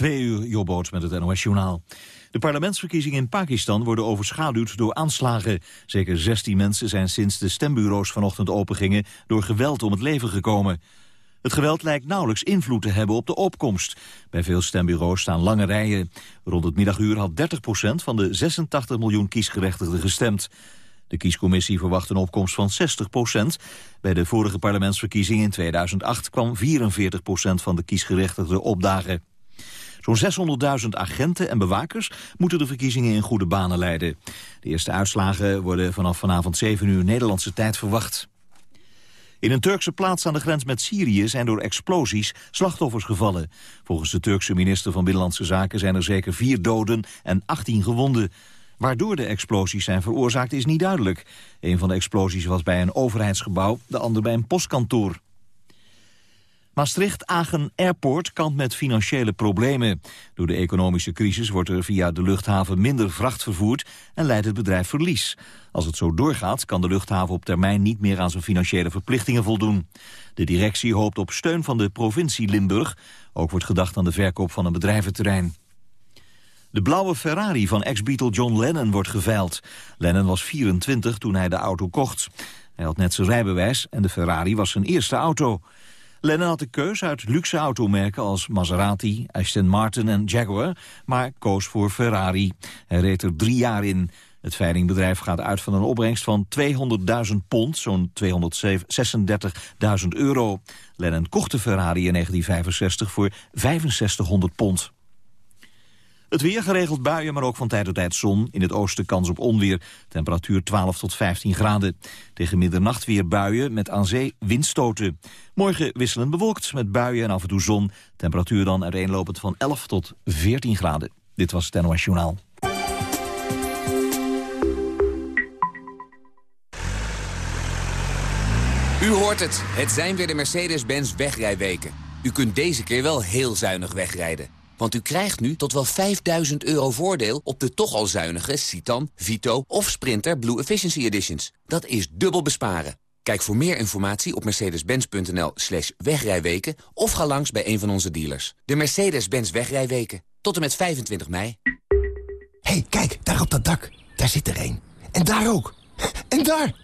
Twee uur Jobboot met het NOS Journaal. De parlementsverkiezingen in Pakistan worden overschaduwd door aanslagen. Zeker 16 mensen zijn sinds de stembureaus vanochtend opengingen... door geweld om het leven gekomen. Het geweld lijkt nauwelijks invloed te hebben op de opkomst. Bij veel stembureaus staan lange rijen. Rond het middaguur had 30% van de 86 miljoen kiesgerechtigden gestemd. De kiescommissie verwacht een opkomst van 60% Bij de vorige parlementsverkiezingen in 2008 kwam 44% van de kiesgerechtigden opdagen. Zo'n 600.000 agenten en bewakers moeten de verkiezingen in goede banen leiden. De eerste uitslagen worden vanaf vanavond 7 uur Nederlandse tijd verwacht. In een Turkse plaats aan de grens met Syrië zijn door explosies slachtoffers gevallen. Volgens de Turkse minister van Binnenlandse Zaken zijn er zeker vier doden en 18 gewonden. Waardoor de explosies zijn veroorzaakt is niet duidelijk. Een van de explosies was bij een overheidsgebouw, de ander bij een postkantoor. Maastricht-Agen Airport kampt met financiële problemen. Door de economische crisis wordt er via de luchthaven minder vracht vervoerd en leidt het bedrijf verlies. Als het zo doorgaat kan de luchthaven op termijn niet meer aan zijn financiële verplichtingen voldoen. De directie hoopt op steun van de provincie Limburg. Ook wordt gedacht aan de verkoop van een bedrijventerrein. De blauwe Ferrari van ex-Beatle John Lennon wordt geveild. Lennon was 24 toen hij de auto kocht. Hij had net zijn rijbewijs en de Ferrari was zijn eerste auto. Lennon had de keus uit luxe automerken als Maserati, Aston Martin en Jaguar, maar koos voor Ferrari. Hij reed er drie jaar in. Het veilingbedrijf gaat uit van een opbrengst van 200.000 pond, zo'n 236.000 euro. Lennon kocht de Ferrari in 1965 voor 6500 pond. Het weer geregeld buien, maar ook van tijd tot tijd zon. In het oosten kans op onweer. Temperatuur 12 tot 15 graden. Tegen middernacht weer buien met aan zee windstoten. Morgen wisselend bewolkt met buien en af en toe zon. Temperatuur dan uiteenlopend van 11 tot 14 graden. Dit was het NOS Journaal. U hoort het. Het zijn weer de Mercedes-Benz wegrijweken. U kunt deze keer wel heel zuinig wegrijden. Want u krijgt nu tot wel 5000 euro voordeel op de toch al zuinige Citan, Vito of Sprinter Blue Efficiency Editions. Dat is dubbel besparen. Kijk voor meer informatie op mercedes-benz.nl slash wegrijweken... of ga langs bij een van onze dealers. De Mercedes-Benz wegrijweken. Tot en met 25 mei. hey, kijk, daar op dat dak. Daar zit er een. En daar ook. En daar!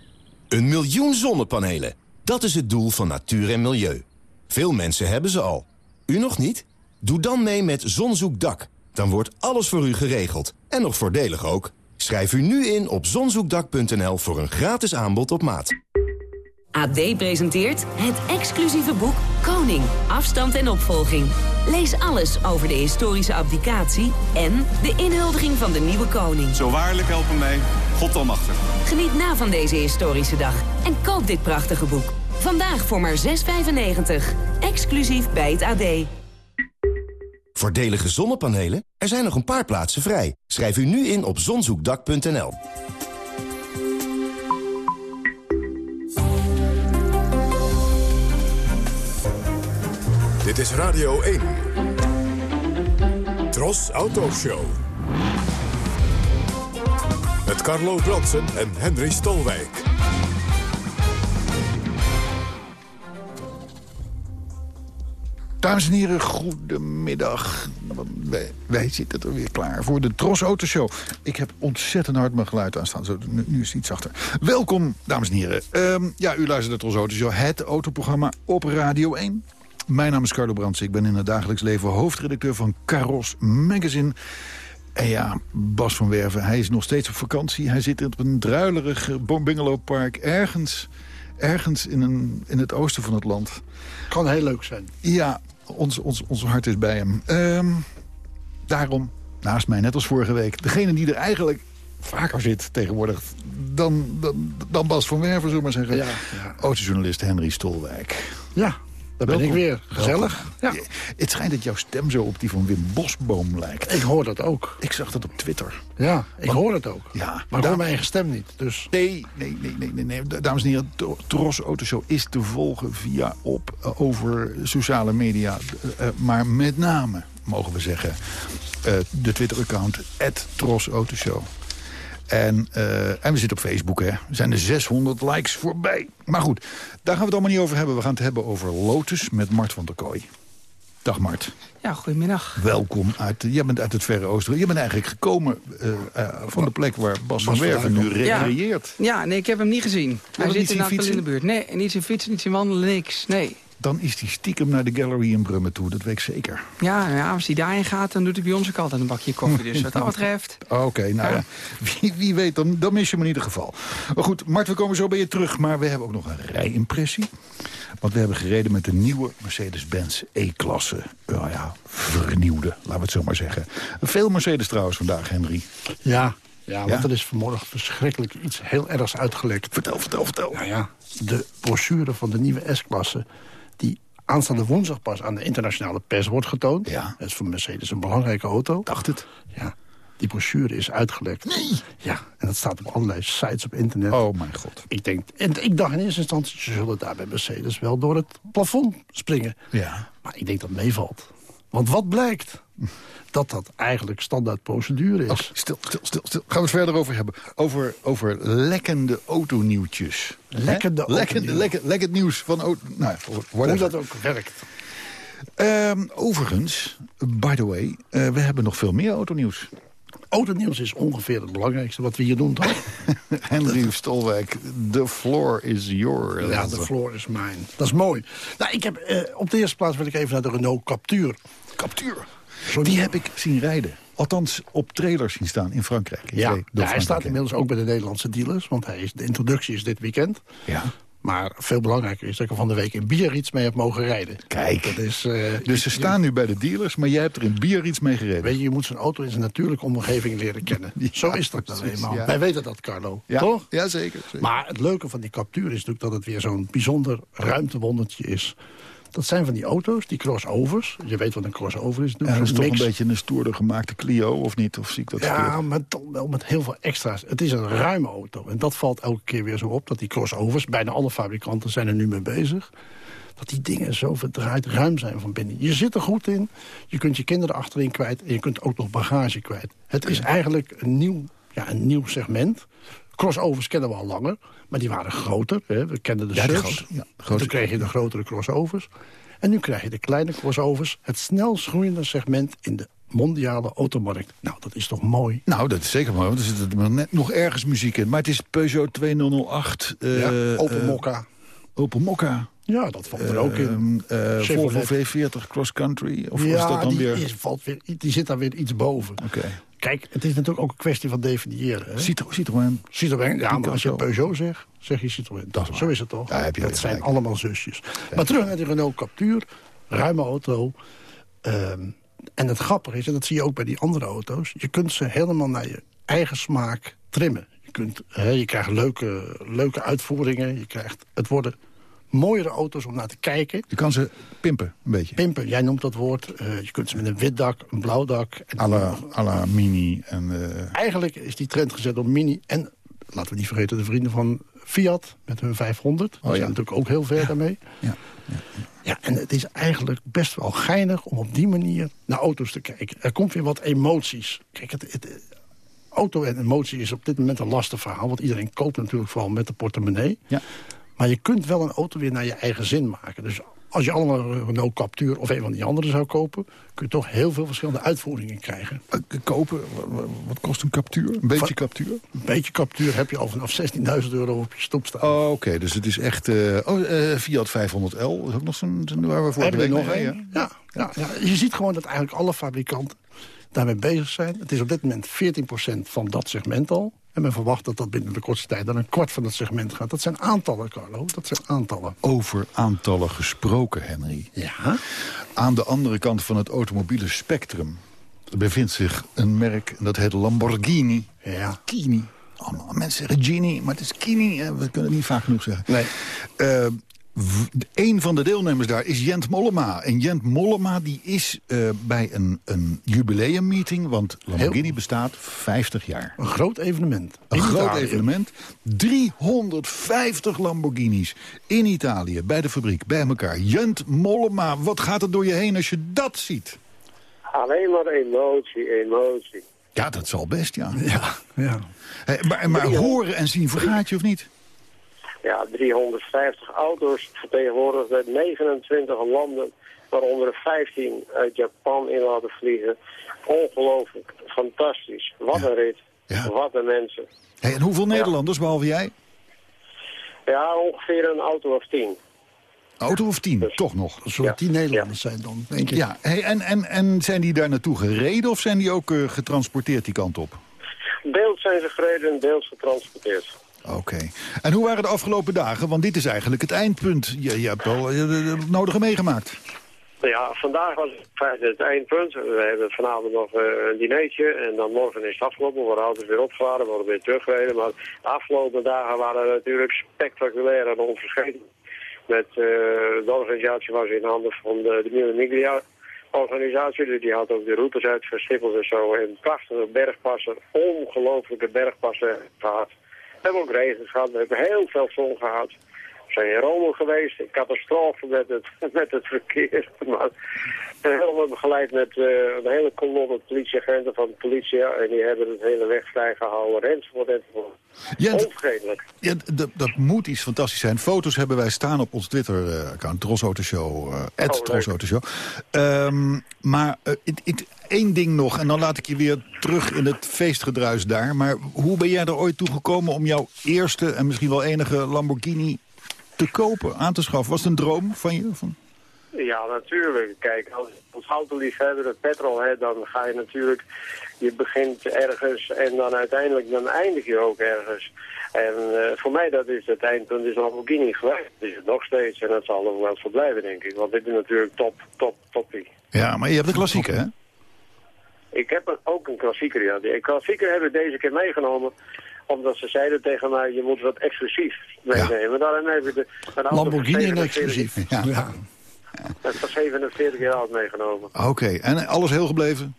Een miljoen zonnepanelen. Dat is het doel van natuur en milieu. Veel mensen hebben ze al. U nog niet? Doe dan mee met Zonzoekdak. Dan wordt alles voor u geregeld. En nog voordelig ook. Schrijf u nu in op zonzoekdak.nl voor een gratis aanbod op maat. AD presenteert het exclusieve boek Koning, afstand en opvolging. Lees alles over de historische abdicatie en de inhuldiging van de nieuwe koning. Zo waarlijk helpen mij, God almachtig. Geniet na van deze historische dag en koop dit prachtige boek. Vandaag voor maar 6,95. Exclusief bij het AD. Voordelige zonnepanelen? Er zijn nog een paar plaatsen vrij. Schrijf u nu in op zonzoekdak.nl. Dit is Radio 1. Tros Autoshow. Met Carlo Bronsen en Henry Stolwijk. Dames en heren, goedemiddag. Wij, zitten er weer klaar voor de Tros Autoshow. Ik heb ontzettend hard mijn geluid aanstaan. Zo, nu, is het iets zachter. Welkom, dames en heren. Um, ja, u luistert de Tros Autoshow, het autoprogramma op Radio 1. Mijn naam is Carlo Brands. Ik ben in het dagelijks leven hoofdredacteur van Caros Magazine. En ja, Bas van Werven, hij is nog steeds op vakantie. Hij zit op een druilerig bungalowpark ergens, ergens in, een, in het oosten van het land. Kan heel leuk zijn. Ja, ons, ons, ons hart is bij hem. Um, daarom, naast mij, net als vorige week... degene die er eigenlijk vaker zit tegenwoordig dan, dan, dan Bas van Werven, zullen we maar zeggen. Ja, ja. Autojournalist Henry Stolwijk. Ja, daar ben ik weer. Gezellig. Ja. Het schijnt dat jouw stem zo op die van Wim Bosboom lijkt. Ik hoor dat ook. Ik zag dat op Twitter. Ja, ik hoor het ook. Ja, maar ik hoor mijn eigen stem niet. Dus. Nee, nee, nee, nee, nee, nee. Dames en heren, Tros Autoshow is te volgen via op, uh, over sociale media. Uh, maar met name, mogen we zeggen, uh, de Twitter-account, Tros Autoshow. En, uh, en we zitten op Facebook, hè. Er zijn er 600 likes voorbij. Maar goed, daar gaan we het allemaal niet over hebben. We gaan het hebben over Lotus met Mart van der Kooi. Dag Mart. Ja, goedemiddag. Welkom. Uit, jij bent uit het Verre Oosten. Je bent eigenlijk gekomen uh, uh, van de plek waar Bas van Werven nu recreëert. Ja. ja, nee, ik heb hem niet gezien. Hij zit inderdaad wel in de buurt. Nee, niet zijn fietsen, niet zijn wandelen, niks. Nee. Dan is hij stiekem naar de gallery in Brummen toe, dat weet ik zeker. Ja, ja als hij daarin gaat, dan doet hij bij ons ook altijd een bakje koffie. Dus wat dat betreft... Oké, nou ja. Wie, wie, weet, dan, dan mis je hem in ieder geval. Maar goed, Mart, we komen zo bij je terug. Maar we hebben ook nog een rijimpressie. Want we hebben gereden met de nieuwe Mercedes-Benz E-klasse. Nou ja, vernieuwde, laten we het zo maar zeggen. Veel Mercedes trouwens vandaag, Henry. Ja, ja, want er is vanmorgen verschrikkelijk iets heel ergs uitgelekt. Vertel, vertel, vertel. Nou ja, de brochure van de nieuwe S-klasse... die aanstaande woensdag pas aan de internationale pers wordt getoond. Ja. Dat is voor Mercedes een belangrijke auto. Dacht het. Ja. Die brochure is uitgelekt. Nee! Ja, en dat staat op allerlei sites op internet. Oh mijn god. Ik, denk, en ik dacht in eerste instantie, ze zullen daar bij Mercedes wel door het plafond springen. Ja. Maar ik denk dat meevalt. Want wat blijkt? Dat dat eigenlijk standaard procedure is. Okay, stil, stil, stil, stil. Gaan we het verder over hebben. Over, over lekkende autonieuwtjes. Lekkende lekker, lekker nieuws van auto... Nou, Hoe dat ook werkt. Um, overigens, by the way, uh, we hebben nog veel meer autonieuws. Autonieuws is ongeveer het belangrijkste wat we hier doen, toch? Henry Stolwijk, the floor is yours. Ja, the floor is mine. Dat is mooi. Nou, ik heb, uh, op de eerste plaats wil ik even naar de Renault Captur. Captur? Die heb ik zien rijden. Althans, op trailers zien staan in Frankrijk. In ja, ja hij staat inmiddels ook bij de Nederlandse dealers. Want hij is, de introductie is dit weekend. Ja. Maar veel belangrijker is dat ik er van de week in Biarritz mee heb mogen rijden. Kijk, dat is, uh, dus ze staan nu bij de dealers, maar jij hebt er in Biarritz mee gereden. Weet je, je moet zijn auto in zijn natuurlijke omgeving leren kennen. ja, Zo is dat dan eenmaal. Ja. Wij weten dat, Carlo. Ja, toch? Ja, zeker, zeker. Maar het leuke van die captuur is natuurlijk dat het weer zo'n bijzonder ruimtewondertje is. Dat zijn van die auto's, die crossovers. Je weet wat een crossover is. Ja, dat is toch mix. een beetje een stoerder gemaakte Clio, of niet? Of zie ik dat ja, verkeerd? maar toch wel met heel veel extra's. Het is een ruime auto. En dat valt elke keer weer zo op. Dat die crossovers, bijna alle fabrikanten zijn er nu mee bezig. Dat die dingen zo verdraaid ruim zijn van binnen. Je zit er goed in. Je kunt je kinderen achterin kwijt. En je kunt ook nog bagage kwijt. Het is eigenlijk een nieuw, ja, een nieuw segment. Crossovers kennen we al langer, maar die waren groter. Hè. We kenden de ja. Ja, Toen kreeg je de grotere crossovers. En nu krijg je de kleine crossovers. Het snelst groeiende segment in de mondiale automarkt. Nou, dat is toch mooi? Nou, dat is zeker mooi, want er zit er net nog ergens muziek in. Maar het is Peugeot 2008. Uh, ja, Opel uh, Mokka. Opel Mokka. Ja, dat valt er ook in. Uh, Volvo V40 Cross Country? Of ja, is dat dan die, weer... is, valt weer, die zit daar weer iets boven. Oké. Okay. Kijk, het is natuurlijk ook een kwestie van definiëren. Hè? Citroën. Citroën. Citroën, ja, maar als je Peugeot zegt, zeg je Citroën. Dat Zo is het toch? Ja, heb je dat zijn allemaal zusjes. Ja. Maar terug naar de Renault Captur. Ruime auto. Um, en het grappige is, en dat zie je ook bij die andere auto's... je kunt ze helemaal naar je eigen smaak trimmen. Je, kunt, hè, je krijgt leuke, leuke uitvoeringen. Je krijgt, het worden mooiere auto's om naar te kijken. Je kan ze pimpen, een beetje. Pimpen, jij noemt dat woord. Uh, je kunt ze met een wit dak, een blauw dak. À, la, Mini. En, uh... Eigenlijk is die trend gezet op Mini. En laten we niet vergeten, de vrienden van Fiat met hun 500. Die oh, ja. zijn natuurlijk ook heel ver ja. daarmee. Ja. Ja. ja, en het is eigenlijk best wel geinig om op die manier naar auto's te kijken. Er komt weer wat emoties. Kijk, het, het, auto en emotie is op dit moment een lastig verhaal. Want iedereen koopt natuurlijk vooral met de portemonnee. Ja. Maar je kunt wel een auto weer naar je eigen zin maken. Dus als je allemaal een Renault Captur of een van die andere zou kopen... kun je toch heel veel verschillende uitvoeringen krijgen. Kopen, wat kost een Captur? Een beetje Captur? Een beetje Captur heb je al vanaf 16.000 euro op je stoep staan. Oh, oké. Okay. Dus het is echt... Uh, oh, uh, Fiat 500L is ook nog zo'n... waar we voor Hebben we nog een? Ja. Ja, ja. Je ziet gewoon dat eigenlijk alle fabrikanten daarmee bezig zijn. Het is op dit moment 14% van dat segment al. En men verwacht dat dat binnen de kortste tijd dan een kwart van het segment gaat. Dat zijn aantallen, Carlo. Dat zijn aantallen. Over aantallen gesproken, Henry. Ja? Aan de andere kant van het automobiele spectrum bevindt zich een merk, en dat heet Lamborghini. Ja. Kini. Oh, mensen zeggen Gini, maar het is Kini. We kunnen het niet vaak genoeg zeggen. Nee. Uh, een van de deelnemers daar is Jent Mollema. En Jent Mollema die is uh, bij een, een jubileummeeting... want Lamborghini Heel... bestaat 50 jaar. Een groot evenement. Een groot Italië. evenement. 350 Lamborghinis in Italië, bij de fabriek, bij elkaar. Jent Mollema, wat gaat er door je heen als je dat ziet? Alleen maar emotie, emotie. Ja, dat zal best, ja. Ja, ja. Hey, maar maar horen en zien vergaat je of niet? Ja, 350 auto's vertegenwoordigd uit 29 landen. waaronder er 15 uit Japan in laten vliegen. Ongelooflijk, fantastisch. Wat een rit, wat een mensen. Hey, en hoeveel Nederlanders, behalve jij? Ja, ongeveer een auto of tien. Auto of tien, toch nog? Zullen tien Nederlanders zijn dan, denk ik. Ja, hey, en, en, en zijn die daar naartoe gereden of zijn die ook eh, getransporteerd die kant op? Deels zijn ze gereden en deels getransporteerd. Oké. En hoe waren de afgelopen dagen? Want dit is eigenlijk het eindpunt. Je, hebt eh, het nodige meegemaakt. Ja, vandaag was het eindpunt. We hebben vanavond nog eh, een dinertje en dan morgen is het afgelopen. We worden auto's weer opgeladen, we worden weer teruggereden. Maar de afgelopen dagen waren natuurlijk spectaculair en onverscheten. Met uh, de organisatie was in handen van de, de Miglia organisatie. Dus die had ook de routes uitgestippeld en zo. En prachtige bergpassen, ongelooflijke bergpassen gehad. We hebben ook regen gehad, we hebben heel veel zon gehad. We zijn in Rome geweest, een catastrofe met het, met het verkeer. Maar helemaal begeleid met uh, een hele kolonne politieagenten van de politie. En die hebben het hele weg vrijgehouden enzovoort enzovoort. Ja, Onvergetelijk. Ja, dat moet iets fantastisch zijn. Foto's hebben wij staan op ons Twitter-account, uh, Trosautoshow, uh, oh. Um, maar uh, één ding nog, en dan laat ik je weer terug in het feestgedruis daar. Maar hoe ben jij er ooit toe gekomen om jouw eerste en misschien wel enige Lamborghini te kopen, aan te schaffen? Was het een droom van je? Van... Ja, natuurlijk. Kijk, als als autoliefhebber het petrol hebt, dan ga je natuurlijk... Je begint ergens en dan uiteindelijk dan eindig je ook ergens. En uh, voor mij dat is het eindpunt is Lamborghini geweest. Dat is het nog steeds en dat zal nog wel zo blijven, denk ik. Want dit is natuurlijk top, top, toppie. Ja, maar je hebt de klassieker, hè? Ik heb ook een klassieker, ja. Die klassieker hebben we deze keer meegenomen omdat ze zeiden tegen mij, je moet wat exclusief meenemen. Ja. Daarom heb ik de, een Lamborghini exclusief. Ja. ja. Dat is 47 jaar oud meegenomen. Oké, en alles heel gebleven?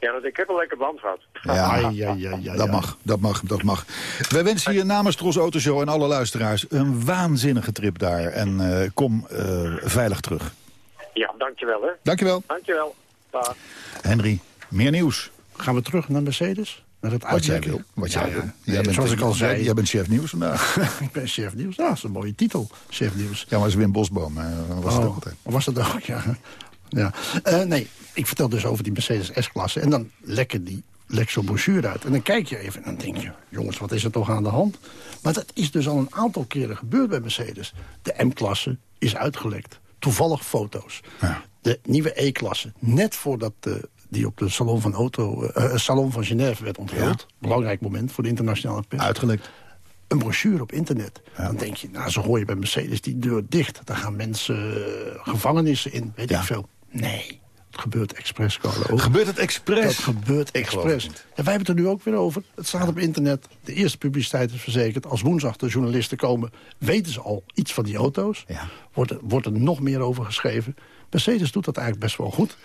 Ja, want ik heb een lekker band gehad. Ja, ja, ja, ja, dat mag, dat mag, dat mag. Wij wensen je namens Tros Autoshow en alle luisteraars een waanzinnige trip daar. En uh, kom uh, veilig terug. Ja, dankjewel hè. Dankjewel. Dankjewel. Dag. Henry, meer nieuws. Gaan we terug naar Mercedes? Naar het wat jij wil. Wat jij wil. Jij bent, zoals ik al zei. Jij bent chef nieuws vandaag. ik ben chef nieuws. Dat is een mooie titel. Chef nieuws. Ja, maar is Wim Bosboom. was oh, het altijd. Was dat ook, ja. ja. Uh, nee, ik vertel dus over die Mercedes S-klasse. En dan lekker die lek zo'n brochure uit. En dan kijk je even en dan denk je... jongens, wat is er toch aan de hand? Maar dat is dus al een aantal keren gebeurd bij Mercedes. De M-klasse is uitgelekt. Toevallig foto's. Ja. De nieuwe E-klasse. Net voordat de die op de Salon van, Auto, uh, Salon van Genève werd onthuld. Belangrijk moment voor de internationale pers. Uitgelekt. Een brochure op internet. Dan denk je, nou, zo hoor je bij Mercedes die deur dicht. Daar gaan mensen uh, gevangenissen in, weet ik veel. Nee, gebeurt expres, Carlo. Gebeurt het expres? Dat gebeurt expres. En wij hebben het er nu ook weer over. Het staat op internet. De eerste publiciteit is verzekerd. Als woensdag de journalisten komen, weten ze al iets van die auto's. Ja. Wordt, er, wordt er nog meer over geschreven. Mercedes doet dat eigenlijk best wel goed.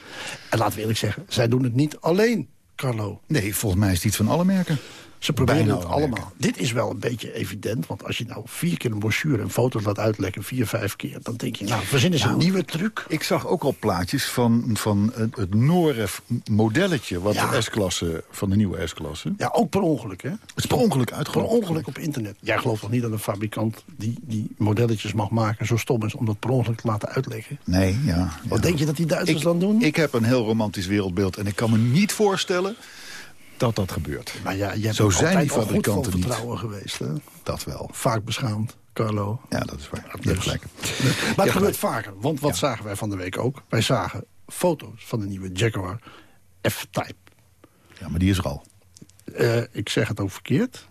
En laten we eerlijk zeggen, zij doen het niet alleen, Carlo. Nee, volgens mij is het iets van alle merken. Ze proberen het allemaal. Dit is wel een beetje evident, want als je nou vier keer een brochure en foto's laat uitlekken, vier, vijf keer, dan denk je, nou, verzinnen ze nou, een nieuwe truc. Ik zag ook al plaatjes van, van het, het Noref modelletje, wat de S-klasse, van de nieuwe S-klasse. Ja, ook per ongeluk, hè? Het is per ongeluk uitgerold. Per ongeluk op internet. Jij gelooft toch niet dat een fabrikant die, die modelletjes mag maken zo stom is om dat per ongeluk te laten uitleggen? Nee, ja. Wat denk je dat die Duitsers ik, dan doen? Ik heb een heel romantisch wereldbeeld en ik kan me niet voorstellen dat dat gebeurt. Maar ja, je hebt Zo zijn die fabrikanten goed vertrouwen geweest. Hè? Dat wel. Vaak beschaamd, Carlo. Ja, dat is waar. Dus. Maar het gebeurt vaker. Want wat zagen wij van de week ook? Wij zagen foto's van de nieuwe Jaguar F-Type. Ja, maar die is er al. Uh, ik zeg het ook verkeerd.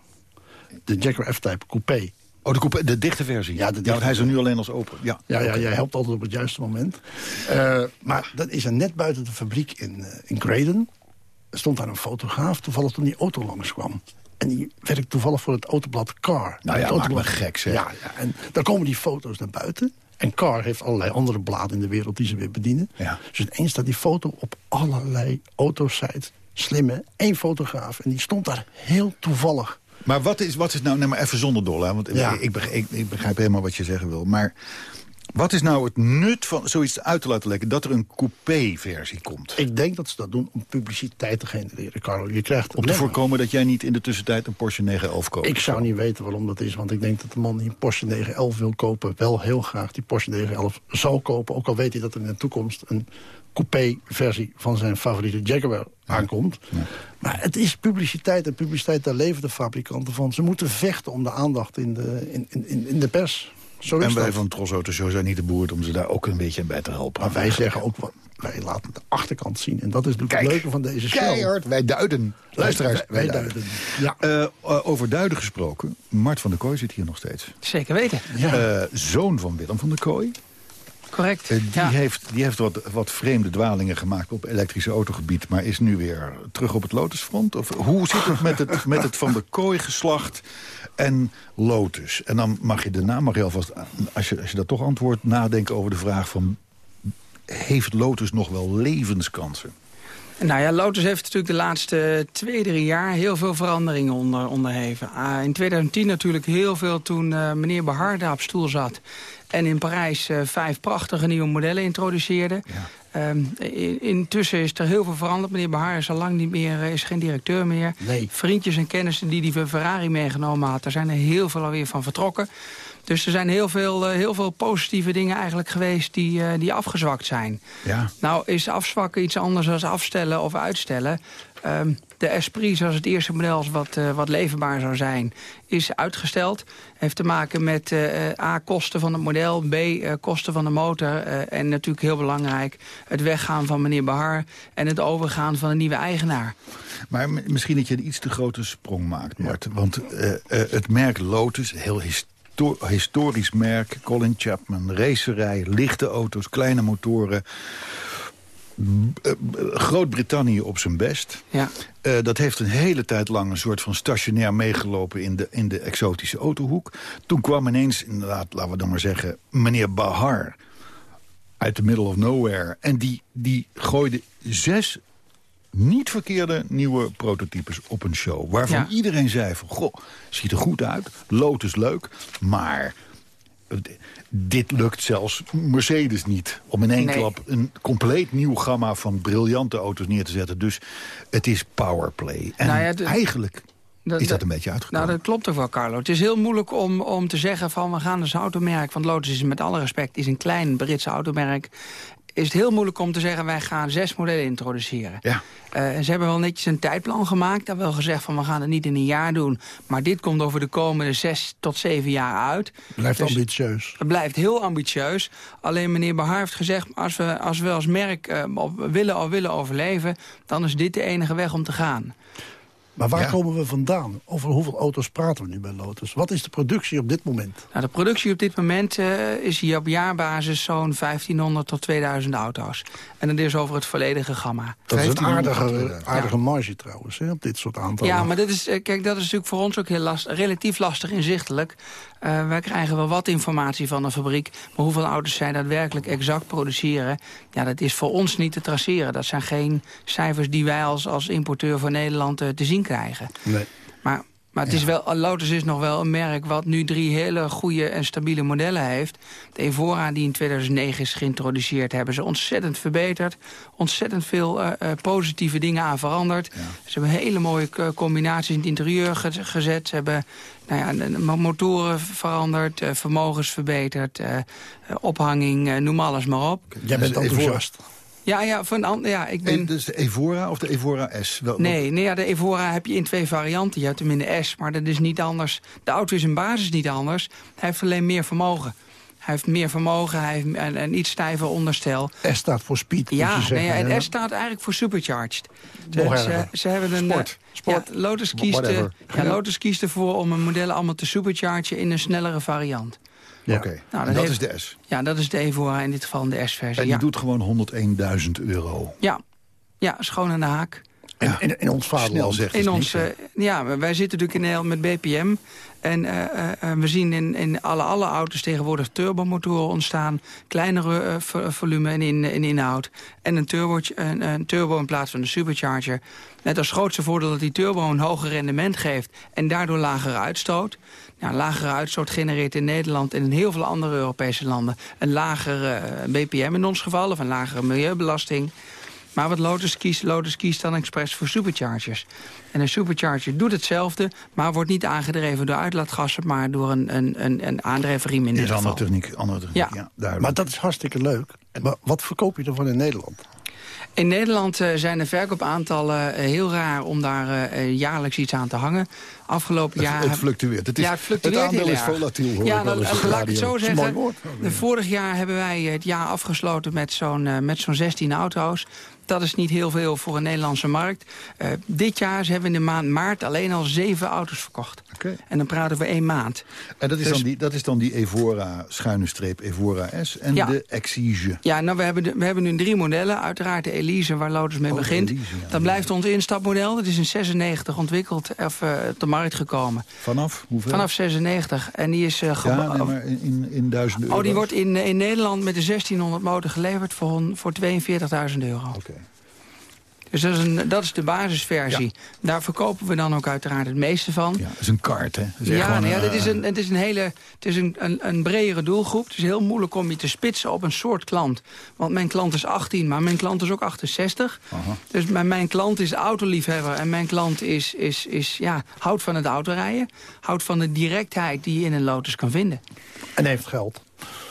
De Jaguar F-Type Coupé Oh, de, coupe, de dichte versie. Ja, de dichte ja, hij is er nu alleen als open. Ja, ja, ja jij helpt altijd op het juiste moment. Uh, maar dat is er net buiten de fabriek in, uh, in Graden stond daar een fotograaf toevallig toen die auto langskwam. En die werkt toevallig voor het autoblad Car. Nou ja, maakt me gek zeg. Ja, ja, en dan komen die foto's naar buiten. En Car heeft allerlei andere bladen in de wereld die ze weer bedienen. Ja. Dus ineens staat die foto op allerlei autosites. Slimme, één fotograaf. En die stond daar heel toevallig. Maar wat is, wat is nou, neem maar even zonder dolle, want ja. ik, begrijp, ik, begrijp helemaal wat je zeggen wil. Maar Wat is nou het nut van zoiets uit te laten lekken... dat er een coupé-versie komt? Ik denk dat ze dat doen om publiciteit te genereren, Carlo. Je krijgt om te voorkomen dat jij niet in de tussentijd een Porsche 911 koopt? Ik zou niet weten waarom dat is. Want ik denk dat de man die een Porsche 911 wil kopen... wel heel graag die Porsche 911 zal kopen. Ook al weet hij dat er in de toekomst een coupé-versie van zijn favoriete Jaguar aankomt. Maar het is publiciteit en publiciteit, daar leven de fabrikanten van. Ze moeten vechten om de aandacht in de, in, in, in de pers. Zo en wij van Tros Auto Show zijn niet de boer om ze daar ook een beetje bij te helpen. Maar wij zeggen ook, wij laten de achterkant zien. En dat is natuurlijk het leuke van deze show. Keihard, wij duiden. Luisteraars, wij, duiden. Ja. Uh, over duiden gesproken, Mart van der Kooi zit hier nog steeds. Zeker weten. Ja. Uh, zoon van Willem van der Kooi. Correct. Uh, die, heeft, die heeft wat, wat vreemde dwalingen gemaakt op elektrische autogebied... maar is nu weer terug op het Lotusfront? Of hoe zit het met het, met het Van der Kooi-geslacht en Lotus? En dan mag je daarna, mag je alvast, als je, als je dat toch antwoordt... nadenken over de vraag van... heeft Lotus nog wel levenskansen? Nou ja, Lotus heeft natuurlijk de laatste twee, drie jaar heel veel veranderingen onder, onderheven. Uh, in 2010 natuurlijk heel veel toen uh, meneer Beharda op stoel zat. En in Parijs uh, vijf prachtige nieuwe modellen introduceerde. Ja. Um, in, intussen is er heel veel veranderd. Meneer Behar is al lang niet meer, is geen directeur meer. Nee. Vriendjes en kennissen die die Ferrari meegenomen had... daar zijn er heel veel alweer van vertrokken. Dus er zijn heel veel, heel veel positieve dingen eigenlijk geweest die, uh, die afgezwakt zijn. Ja. Nou is afzwakken iets anders dan afstellen of uitstellen. Um, de Esprit, zoals het eerste model wat, uh, wat leverbaar zou zijn, is uitgesteld. Heeft te maken met uh, A, kosten van het model, B, uh, kosten van de motor... en natuurlijk heel belangrijk het weggaan van meneer Behar... en het overgaan van een nieuwe eigenaar. Maar misschien dat je een iets te grote sprong maakt, Mart. Ja. Want het merk Lotus, heel historisch historisch merk, Colin Chapman, racerij, lichte auto's, kleine motoren. Groot-Brittannië op zijn best. Ja. Uh, dat heeft een hele tijd lang een soort van stationair meegelopen... in de, in de exotische autohoek. Toen kwam ineens, inderdaad, laten we dan maar zeggen... meneer Bahar uit de middle of nowhere. En die, die gooide zes niet verkeerde nieuwe prototypes op een show. Waarvan ja. iedereen zei van, goh, ziet er goed uit. Lotus leuk, maar dit lukt zelfs Mercedes niet. Om in één nee. klap een compleet nieuw gamma van briljante auto's neer te zetten. Dus het is powerplay. En nou ja, de, eigenlijk is dat een beetje uitgekomen. Nou, dat klopt toch wel, Carlo. Het is heel moeilijk om, om te zeggen van we gaan als automerk... want Lotus is met alle respect is een klein Britse automerk is het heel moeilijk om te zeggen... wij gaan zes modellen introduceren. Ja. Uh, ze hebben wel netjes een tijdplan gemaakt. Daar wel gezegd van we gaan het niet in een jaar doen. Maar dit komt over de komende zes tot zeven jaar uit. Blijft dus ambitieus. Het blijft heel ambitieus. Alleen meneer Behaar heeft gezegd... als we als, we als merk uh, willen of willen overleven... dan is dit de enige weg om te gaan. Maar waar ja. komen we vandaan? Over hoeveel auto's praten we nu bij Lotus? Wat is de productie op dit moment? Nou, de productie op dit moment uh, is hier op jaarbasis zo'n 1500 tot 2000 auto's. En dat is over het volledige gamma. Dat is een aardige, aardige ja. marge trouwens, hè, op dit soort aantallen. Ja, maar dit is, kijk, dat is natuurlijk voor ons ook heel last, relatief lastig inzichtelijk. Uh, wij krijgen wel wat informatie van de fabriek. Maar hoeveel auto's zij daadwerkelijk exact produceren... ja, dat is voor ons niet te traceren. Dat zijn geen cijfers die wij als, als importeur voor Nederland uh, te zien krijgen. Nee. Maar, maar het is wel, Lotus is nog wel een merk wat nu drie hele goede en stabiele modellen heeft. De Evora die in 2009 is geïntroduceerd hebben ze ontzettend verbeterd. Ontzettend veel uh, uh, positieve dingen aan veranderd. Ja. Ze hebben hele mooie combinaties in het interieur ge gezet. Ze hebben nou ja, de motoren veranderd, uh, vermogens verbeterd, ophanging, noem alles maar op. Jij bent enthousiast. Ja, ja, van, ja ik ben... Dus de Evora of de Evora S? Wel, nee, nee ja, de Evora heb je in twee varianten. Je hebt hem in de S, maar dat is niet anders. De auto is in basis niet anders. Hij heeft alleen meer vermogen. Hij heeft meer vermogen, hij heeft een, een iets stijver onderstel. S staat voor speed, Ja, zeggen, nee, en S staat eigenlijk voor supercharged. Dus, ze, ze, hebben een... Sport. Sport. Ja, Lotus, kiest, ja, Lotus kiest ervoor om een model allemaal te superchargen in een snellere variant. Ja. Oké, okay. nou, dat heeft, is de S. Ja, dat is de Evora, in dit geval de S-versie. En die ja. doet gewoon 101.000 euro. Ja, ja, schoon aan de haak. En, in, in ons vaderland. Snel in ons, uh, ja, wij zitten natuurlijk in Nederland met BPM. En eh, eh, eh, we zien in, in alle, alle auto's tegenwoordig turbomotoren ontstaan. Kleinere eh, vo- volume in, in, in inhoud. En een turbo, een, een turbo in plaats van een supercharger. Met als grootste voordeel dat die turbo een hoger rendement geeft. En daardoor lagere uitstoot. Nou, lagere uitstoot genereert in Nederland en in heel veel andere Europese landen... een lagere eh, BPM in ons geval, of een lagere milieubelasting. Maar wat Lotus kiest, Lotus kiest dan expres voor superchargers. En een supercharger doet hetzelfde, maar wordt niet aangedreven door uitlaatgassen... maar door een, een, een, een aandrijverriem in Dit is andere techniek. Andere techniek ja. Ja. duidelijk. Maar dat is hartstikke leuk. Maar wat verkoop je ervan in Nederland? In Nederland eh, zijn de verkoopaantallen eh, heel raar om daar eh, jaarlijks iets aan te hangen. Afgelopen Het- jaar... het fluctueert. Het is- ja, het fluctueert het aandeel is volatiel, hoor Ja, de laat ik het zo Dat zeggen. vorig jaar hebben wij het jaar afgesloten met zo'n met zo'n 16 auto's. Dat is niet heel veel voor een Nederlandse markt. Eh, dit jaar hebben we in de maand maart alleen al zeven auto's verkocht. Oké. En dan praten we één maand. En dat is, Dus- dan die, dat is dan die Evora, schuine streep Evora S en Ja. de Exige. Ja, nou, we hebben, de- we hebben nu drie modellen. Uiteraard de Elise, waar Lotus mee Oh, begint. Elise, ja. Dat blijft ons instapmodel. Dat is in 96 ontwikkeld of eh, op de markt gekomen. Vanaf hoeveel? Vanaf 96. En die is uh, Ja, nee, maar in, in, duizenden euro. Oh, die wordt in, in Nederland met de 1600 motor geleverd voor, voor 42.000 euro. Oké. Dus dat is, een, dat is de basisversie. Daar verkopen we dan ook uiteraard het meeste van. Ja, dat is een kaart, hè? Dat Ja, nee, ja, is eh, een, het is een hele het is een, een, een bredere doelgroep. Het is heel moeilijk om je te spitsen op een soort klant. Want mijn klant is 18, maar mijn klant is ook 68. Aha. Dus mijn, mijn klant is autoliefhebber en mijn klant is, is, is, ja, houdt van het autorijden. Houdt van de directheid die je in een Lotus kan vinden. En heeft geld.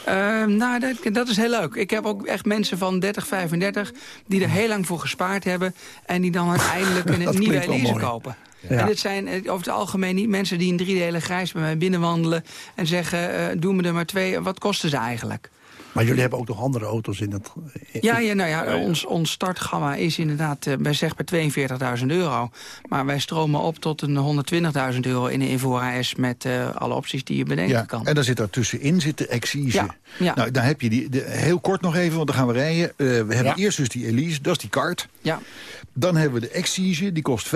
Uh, nou, dat, dat, is heel leuk. Ik heb ook echt mensen van 30, 35 die er heel lang voor gespaard hebben... en die dan uiteindelijk een nieuwe Elise kopen. Ja. En dit zijn eh, over het algemeen niet mensen die een driedelen grijs bij mij binnenwandelen... en zeggen, uh, doe me er maar twee, wat kosten ze eigenlijk? Maar jullie hebben ook nog andere auto's in het... Ja, ja, nou ja, ons, ons startgamma is inderdaad, uh, wij zeggen bij 42.000 euro. Maar wij stromen op tot een 120.000 euro in een Evora S... met uh, alle opties die je bedenken ja, kan. En daar zit daartussenin zit de Exige. Ja, ja. Nou, dan heb je die, de, heel kort nog even, want dan gaan we rijden. Uh, we hebben ja. eerst dus die Elise, dat is die kart. Ja. Dan hebben we de Exige, die kost 95.000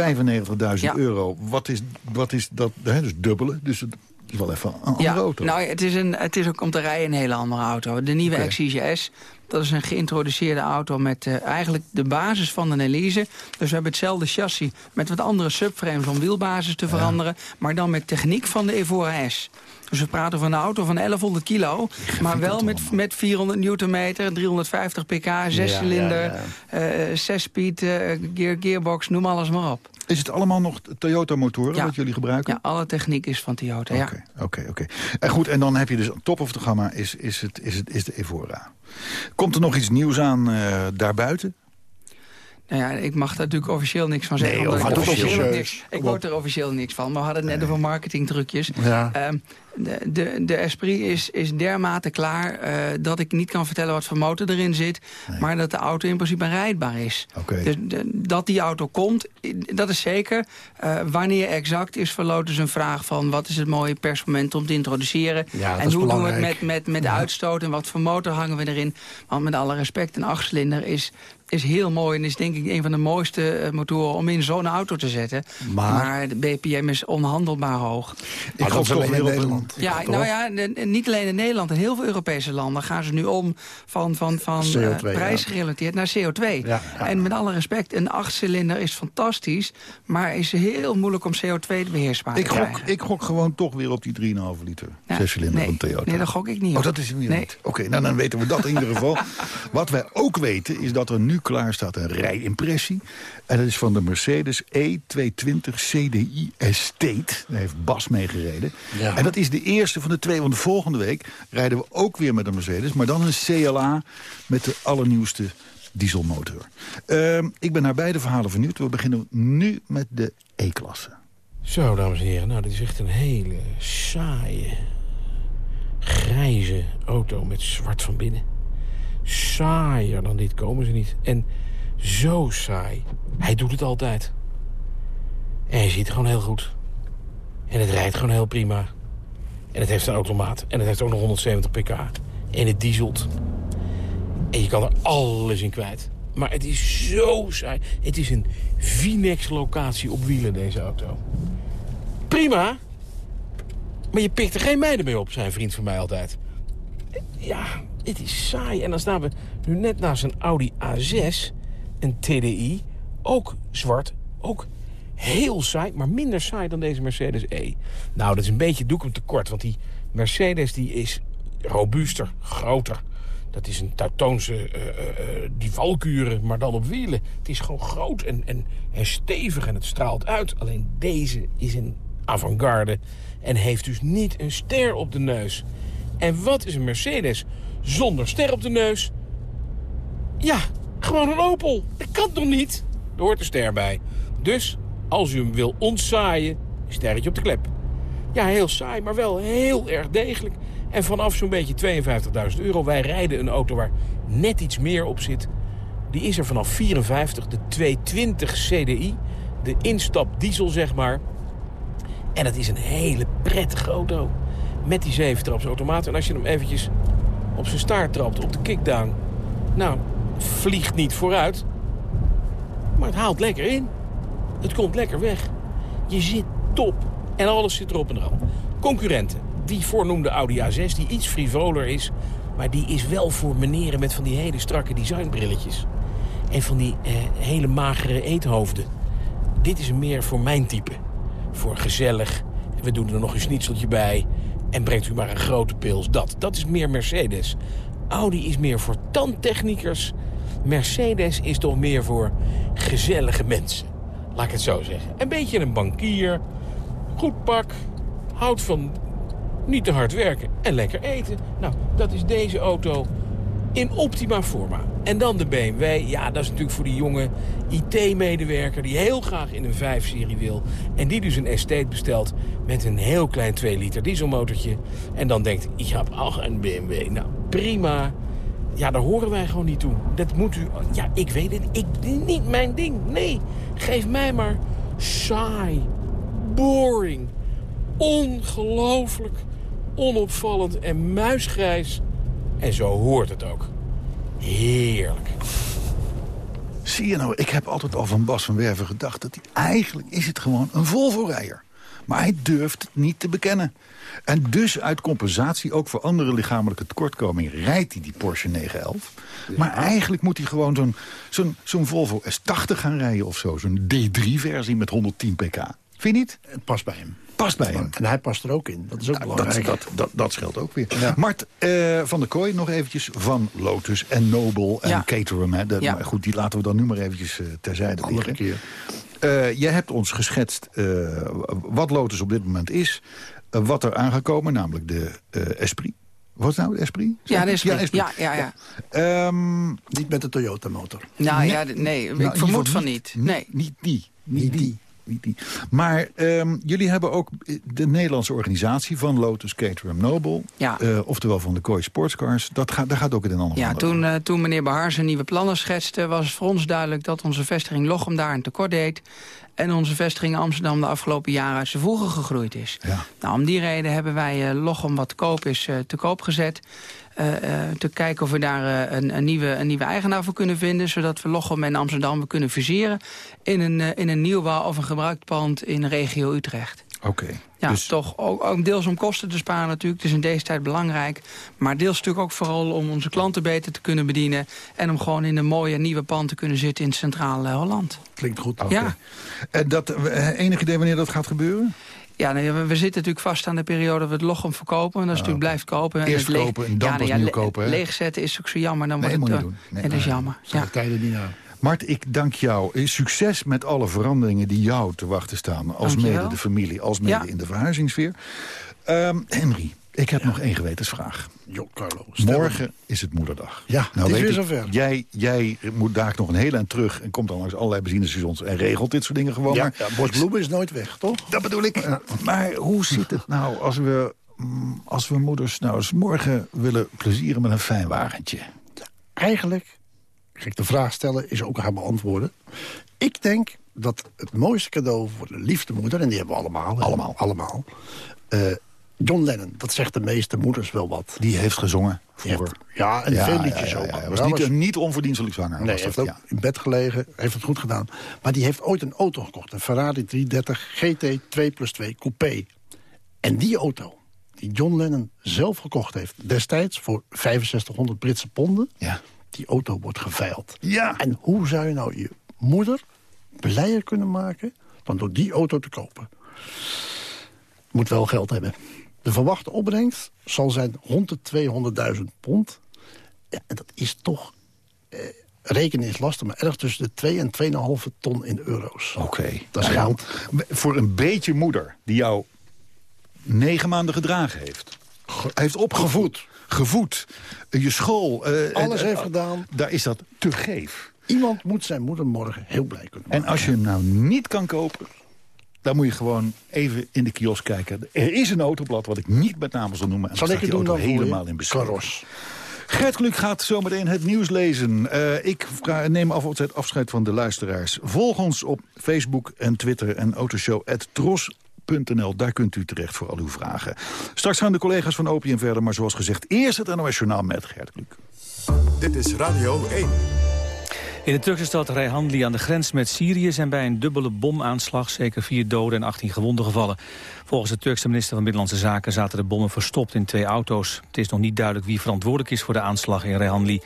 ja. euro. Wat is, wat is dat? Hè, dus dubbele, dus het is wel even een andere ja, auto. Nou, het is, een, het is ook om te rijden een hele andere auto. De nieuwe okay. Exige S, dat is een geïntroduceerde auto met uh, eigenlijk de basis van een Elise. Dus we hebben hetzelfde chassis met wat andere subframes om wielbasis te veranderen. Ja. Maar dan met techniek van de Evora S. Dus we praten van een auto van 1100 kilo, maar wel met, met 400 newtonmeter, 350 pk, zescilinder, ja, ja, ja. uh, zes-speed, uh, gear, gearbox, noem alles maar op. Is het allemaal nog Toyota-motoren ja. wat jullie gebruiken? Ja, alle techniek is van Toyota, okay, ja. oké, oké. En goed, en dan heb je dus top of de gamma is, is, het, is, het, is de Evora. Komt er nog iets nieuws aan uh, daarbuiten? Nou ja, ik mag daar natuurlijk officieel niks van zeggen. Nee, ik, officieel officieel niks, ik word er officieel niks van. Maar we hadden het net nee. over marketingtrucjes. Ja. Um, de, de, de Esprit is, is dermate klaar uh, dat ik niet kan vertellen wat voor motor erin zit. Nee. Maar dat de auto in principe rijdbaar is. Okay. Dus de, dat die auto komt, dat is zeker. Uh, wanneer exact is voor Lotus een vraag van wat is het mooie persmoment om te introduceren. Ja, en hoe doen we het met, met, met ja. uitstoot en wat voor motor hangen we erin. Want met alle respect, een achtcilinder is is heel mooi en is denk ik een van de mooiste uh, motoren om in zo'n auto te zetten. Maar, maar, de BPM is onhandelbaar hoog. Ik geloof toch weer in Nederland. Ja, nou ja, niet alleen in Nederland. In heel veel Europese landen gaan ze nu om van, van, van uh, prijsgerelateerd ja. naar CO2. Ja, ja. En met alle respect, een achtcilinder is fantastisch, maar is heel moeilijk om CO2 te beheersbaar ik te gok, krijgen. Ik gok gewoon toch weer op die 3,5 liter ja. zescilinder nee, van Toyota. Nee, dat gok ik niet op. Oh, dat is hem nee. niet. Oké, okay, nou dan weten we dat in ieder geval. Wat wij ook weten is dat er nu klaar staat een rijimpressie. En dat is van de Mercedes E220 CDI Estate. Daar heeft Bas mee gereden. Ja. En dat is de eerste van de twee. Want volgende week rijden we ook weer met een Mercedes. Maar dan een CLA met de allernieuwste dieselmotor. Uh, ik ben naar beide verhalen vernieuwd. We beginnen nu met de E-klasse. Zo, dames en heren. Nou, dit is echt een hele saaie, grijze auto met zwart van binnen. Saaier dan dit komen ze niet. En zo saai. Hij doet het altijd. En hij ziet gewoon heel goed. En het rijdt gewoon heel prima. En het heeft een automaat. En het heeft ook nog 170 pk. En het dieselt. En je kan er alles in kwijt. Maar het is zo saai. Het is een Vinex-locatie op wielen, deze auto. Prima. Maar je pikt er geen meiden mee op, zei een vriend van mij altijd. Ja, het is saai. En dan staan we nu net naast een Audi A6, een TDI. Ook zwart, ook heel saai, maar minder saai dan deze Mercedes E. Nou, dat is een beetje doek tekort, want die Mercedes die is robuuster, groter. Dat is een Teutoonse uh, uh, die valkuren, maar dan op wielen. Het is gewoon groot en, en, en stevig en het straalt uit. Alleen deze is een avant-garde en heeft dus niet een ster op de neus. En wat is een Mercedes zonder ster op de neus? Ja, gewoon een Opel. Dat kan toch niet? Er hoort een ster bij. Dus, als u hem wil ontzaaien, sterretje op de klep. Ja, heel saai, maar wel heel erg degelijk. En vanaf zo'n beetje 52.000 euro. Wij rijden een auto waar net iets meer op zit. Die is er vanaf 54, de 220 CDI. De instap diesel, zeg maar. En het is een hele prettige auto. Met die 7 automaat. En als je hem eventjes op zijn staart trapt, op de kickdown... Nou, vliegt niet vooruit. Maar het haalt lekker in. Het komt lekker weg. Je zit top. En alles zit erop en eraan. Concurrenten. Die voornoemde Audi A6, die iets frivoler is... maar die is wel voor meneren met van die hele strakke designbrilletjes. En van die eh, hele magere eethoofden. Dit is meer voor mijn type. Voor gezellig. We doen er nog een schnitzeltje bij. En brengt u maar een grote pils. Dat, dat is meer Mercedes. Audi is meer voor tandtechnikers. Mercedes is toch meer voor gezellige mensen. Laat ik het zo zeggen. Een beetje een bankier. Goed pak. Houdt van niet te hard werken en lekker eten. Nou, dat is deze auto in optima forma. En dan de BMW. Ja, dat is natuurlijk voor die jonge IT-medewerker... die heel graag in een 5-serie wil. En die dus een estate bestelt met een heel klein 2 liter dieselmotortje. En dan denkt, ik heb al een BMW. Nou, prima. Ja, daar horen wij gewoon niet toe. Dat moet u... Ja, ik weet het. Ik, niet mijn ding. Nee, geef mij maar saai, boring, ongelooflijk, onopvallend en muisgrijs. En zo hoort het ook. Heerlijk. Zie je nou, ik heb altijd al van Bas van Werven gedacht... dat hij eigenlijk is het gewoon een Volvo-rijder. Maar hij durft het niet te bekennen. En dus uit compensatie, ook voor andere lichamelijke tekortkomingen... rijdt hij die Porsche 911. Maar eigenlijk moet hij gewoon zo'n zo'n zo'n Volvo S80 gaan rijden of zo. Zo'n D3-versie met 110 pk. Vind je niet? Het past bij hem. Past bij hem. En hij past er ook in. Dat is ook Nou, belangrijk. dat, dat, dat, dat scheelt ook weer. Mart eh, van der Kooi nog eventjes van Lotus en Noble en Ja. Caterham. Hè. Dat, Ja. maar goed, die laten we dan nu maar eventjes eh, terzijde Andere liggen. keer. Eh, jij hebt ons geschetst eh, wat Lotus op dit moment is. wat er aan gaat komen, namelijk de eh, Esprit. Wat is nou de Esprit? Ja, de Esprit. Esprit. Ja, ja, ja. Ehm, Niet met de Toyota-motor. Nou Nee. ja, nee, nou, ik ieder vermoed van niet. Nee. Niet die. Niet die. Niet die. Maar ehm, jullie hebben ook de Nederlandse organisatie van Lotus Caterham Noble. Ja. eh, oftewel van de Kooi Sportscars. Dat gaat, daar gaat ook in een ander Ja, toen, eh, toen meneer Behaar zijn nieuwe plannen schetste... was het voor ons duidelijk dat onze vestiging Lochem daar een tekort deed... en onze vestiging Amsterdam de afgelopen jaren uit zijn voegen gegroeid is. Ja. Nou, om die reden hebben wij eh, Lochem wat te koop is eh, te koop gezet... Eh, eh, te kijken of we daar eh, een, een, nieuwe, een nieuwe eigenaar voor kunnen vinden... zodat we Lochem en Amsterdam we kunnen fuseren... in een, in een nieuwbouw of een gebruikt pand in de regio Utrecht. Oké. Ja, Dus toch ook, ook deels om kosten te sparen natuurlijk. Het is in deze tijd belangrijk. Maar deels natuurlijk ook vooral om onze klanten beter te kunnen bedienen. En om gewoon in een mooie nieuwe pand te kunnen zitten in centraal Holland. Klinkt goed. Oké. Ja. En dat, enig idee wanneer dat gaat gebeuren? Ja, nee, we, we zitten natuurlijk vast aan de periode dat we het Lochem verkopen. En dat is natuurlijk blijft kopen. En Eerst het kopen en dan ja, pas ja, nieuw kopen, hè? Leegzetten is ook zo jammer. Dan Nee, wordt het, eh, niet doen. Nee, het is jammer. Ja. de tijden niet aan. Mart, ik dank jou. Eh, Succes met alle veranderingen die jou te wachten staan. Als Dankjewel. mede de familie, als mede Ja. in de verhuizingssfeer. Ehm, Henry, ik heb nog één gewetensvraag. Jo, Carlo. Morgen is het moederdag. Ja, is weet ik, zover. Jij, jij moet daar nog een heel eind terug... en komt dan langs allerlei benzinestations en regelt dit soort dingen gewoon. Ja, maar ja, is nooit weg, toch? dat bedoel ik. Maar hoe zit het nou als we, mm, als we moeders nou eens morgen willen plezieren met een fijn wagentje? Eigenlijk, kijk, de vraag stellen is ook haar beantwoorden. Ik denk dat het mooiste cadeau voor de liefste moeder... en die hebben we allemaal. Allemaal. Allemaal. eh, John Lennon, dat zegt de meeste moeders wel wat. Die heeft gezongen heeft- vroeger. ja, en veel liedjes ja, ja, ook. ja. Hij was niet, een niet onverdienstelijk zanger. Nee, hij heeft ook in bed gelegen, heeft het goed gedaan. Maar die heeft ooit een auto gekocht, een Ferrari 330 GT 2 plus 2 Coupé. En die auto, die John Lennon zelf gekocht heeft... destijds voor 6500 Britse ponden... Ja. die auto wordt geveild. Ja. En hoe zou je nou je moeder blijer kunnen maken... dan door die auto te kopen? Moet wel geld hebben. De verwachte opbrengst zal zijn rond de 200.000 pond. Ja, en dat is toch... Eh, rekenen is lastig, maar erg tussen de 2 en 2,5 ton in euro's. Oké. Dat is Nou geld. Voor een beetje moeder die jou negen maanden gedragen heeft. Ge- heeft opgevoed. Gevoed. eh, Je school. eh, Alles eh, heeft gedaan. Daar is dat te geef. Iemand moet zijn moeder morgen heel blij kunnen maken. En als je hem nou niet kan kopen... dan moet je gewoon even in de kiosk kijken. Er is een autoblad wat ik niet met name zal noemen. En Zal dan ik het doen helemaal je? in. Karos. Gert Kluk gaat zometeen het nieuws lezen. Eh, ik neem af altijd afscheid van de luisteraars. Volg ons op Facebook en Twitter en autoshow.tros.nl. Daar kunt u terecht voor al uw vragen. Straks gaan de collega's van Opium verder, maar zoals gezegd... eerst het NOS Journaal met Gert Kluk. Dit is Radio 1. In de Turkse stad Reyhanli aan de grens met Syrië zijn bij een dubbele bomaanslag zeker vier doden en 18 gewonden gevallen. Volgens de Turkse minister van Binnenlandse Zaken zaten de bommen verstopt in twee auto's. Het is nog niet duidelijk wie verantwoordelijk is voor de aanslag in Reyhanli.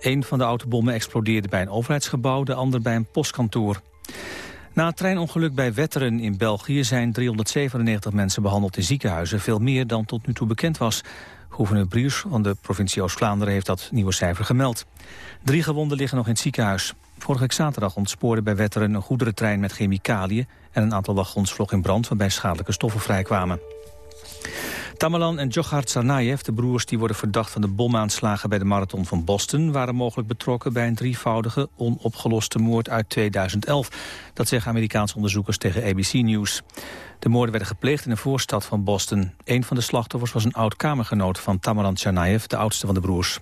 Een van de autobommen explodeerde bij een overheidsgebouw, de ander bij een postkantoor. Na het treinongeluk bij Wetteren in België zijn 397 mensen behandeld in ziekenhuizen. Veel meer dan tot nu toe bekend was. Gouverneur Briers van de provincie Oost-Vlaanderen heeft dat nieuwe cijfer gemeld. Drie gewonden liggen nog in het ziekenhuis. Vorige zaterdag ontspoorde bij Wetteren een goederentrein met chemicaliën... en een aantal wagons vlog in brand waarbij schadelijke stoffen vrijkwamen. Tamerlan en Djokhar Tsarnaev, de broers die worden verdacht van de bomaanslagen bij de marathon van Boston, waren mogelijk betrokken bij een drievoudige onopgeloste moord uit 2011. Dat zeggen Amerikaanse onderzoekers tegen ABC News. De moorden werden gepleegd in een voorstad van Boston. Een van de slachtoffers was een oud-kamergenoot van Tamerlan Tsarnaev, de oudste van de broers.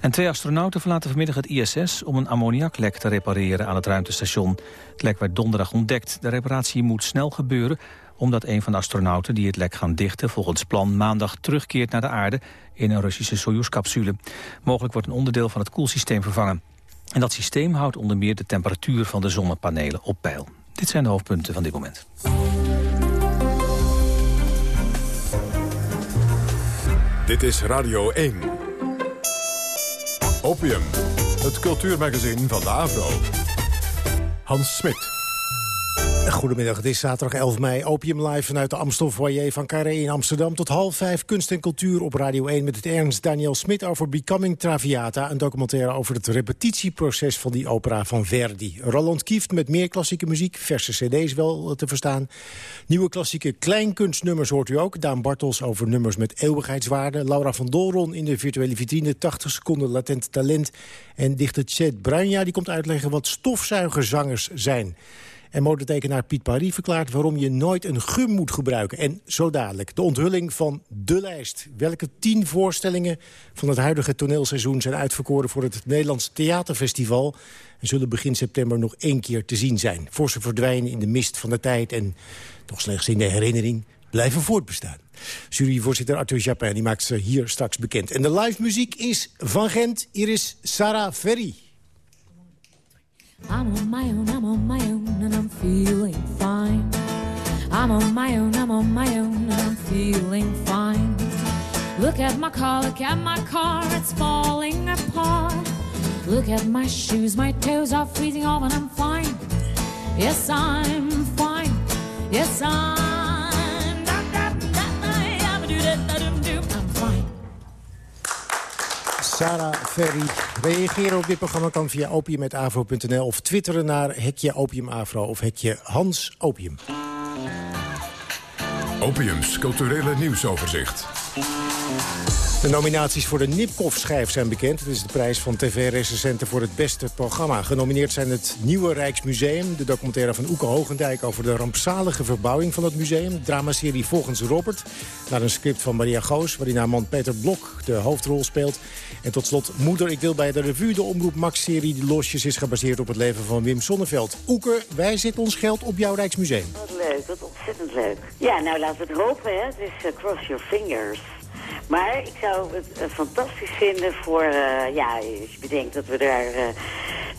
En twee astronauten verlaten vanmiddag het ISS om een ammoniaklek te repareren aan het ruimtestation. Het lek werd donderdag ontdekt. De reparatie moet snel gebeuren omdat een van de astronauten die het lek gaan dichten volgens plan maandag terugkeert naar de aarde in een Russische Soyuz-capsule. Mogelijk wordt een onderdeel van het koelsysteem vervangen. En dat systeem houdt onder meer de temperatuur van de zonnepanelen op peil. Dit zijn de hoofdpunten van dit moment. Dit is Radio 1. Opium, het cultuurmagazin van de AVRO. Hans Smit. Goedemiddag, het is zaterdag 11 mei. Opium live vanuit de Amstel Foyer van Carré in Amsterdam. Tot half vijf kunst en cultuur op Radio 1 met het Ernst Daniel Smit over Becoming Traviata. Een documentaire over het repetitieproces van die opera van Verdi. Roland Kieft met meer klassieke muziek, verse cd's wel te verstaan. Nieuwe klassieke kleinkunstnummers hoort u ook. Daan Bartels over nummers met eeuwigheidswaarde. Laura van Dolron in de virtuele vitrine 80 seconden latent talent. En dichter Chet Bruinja die komt uitleggen wat stofzuigerzangers zijn. En modetekenaar Piet Paris verklaart waarom je nooit een gum moet gebruiken. En zo dadelijk de onthulling van de lijst. Welke tien voorstellingen van het huidige toneelseizoen... zijn uitverkoren voor het Nederlands Theaterfestival... en zullen begin september nog één keer te zien zijn. Voor ze verdwijnen in de mist van de tijd en toch slechts in de herinnering blijven voortbestaan. Juryvoorzitter Arthur Japin die maakt ze hier straks bekend. En de live muziek is van Gent. Hier is Sarah Ferry. I'm on my own, I'm on my own, and I'm feeling fine. I'm on my own, I'm on my own, and I'm feeling fine. Look at my car, look at my car, it's falling apart. Look at my shoes, my toes are freezing off, and I'm fine. Yes, I'm fine. Yes, I'm. Sarah Ferry. Reageren op dit programma kan via opium.avro.nl... of twitteren naar hekje opiumafro of hekje Hans Opium. Opiums culturele nieuwsoverzicht. De nominaties voor de Nipkoff-schijf zijn bekend. Het is de prijs van tv-recensenten voor het beste programma. Genomineerd zijn het Nieuwe Rijksmuseum... de documentaire van Oeke Hogendijk over de rampzalige verbouwing van het museum... dramaserie Volgens Robert, naar een script van Maria Goos... waarin haar man Peter Blok de hoofdrol speelt. En tot slot Moeder, ik wil bij de revue de Omroep Max-serie... die losjes is gebaseerd op het leven van Wim Sonneveld. Oeke, wij zetten ons geld op jouw Rijksmuseum. Wat leuk, wat ontzettend leuk. Ja, nou laten we het hopen, hè. Het is eh, cross your fingers. Maar ik zou het eh, fantastisch vinden voor, eh, ja, als je bedenkt dat we daar eh,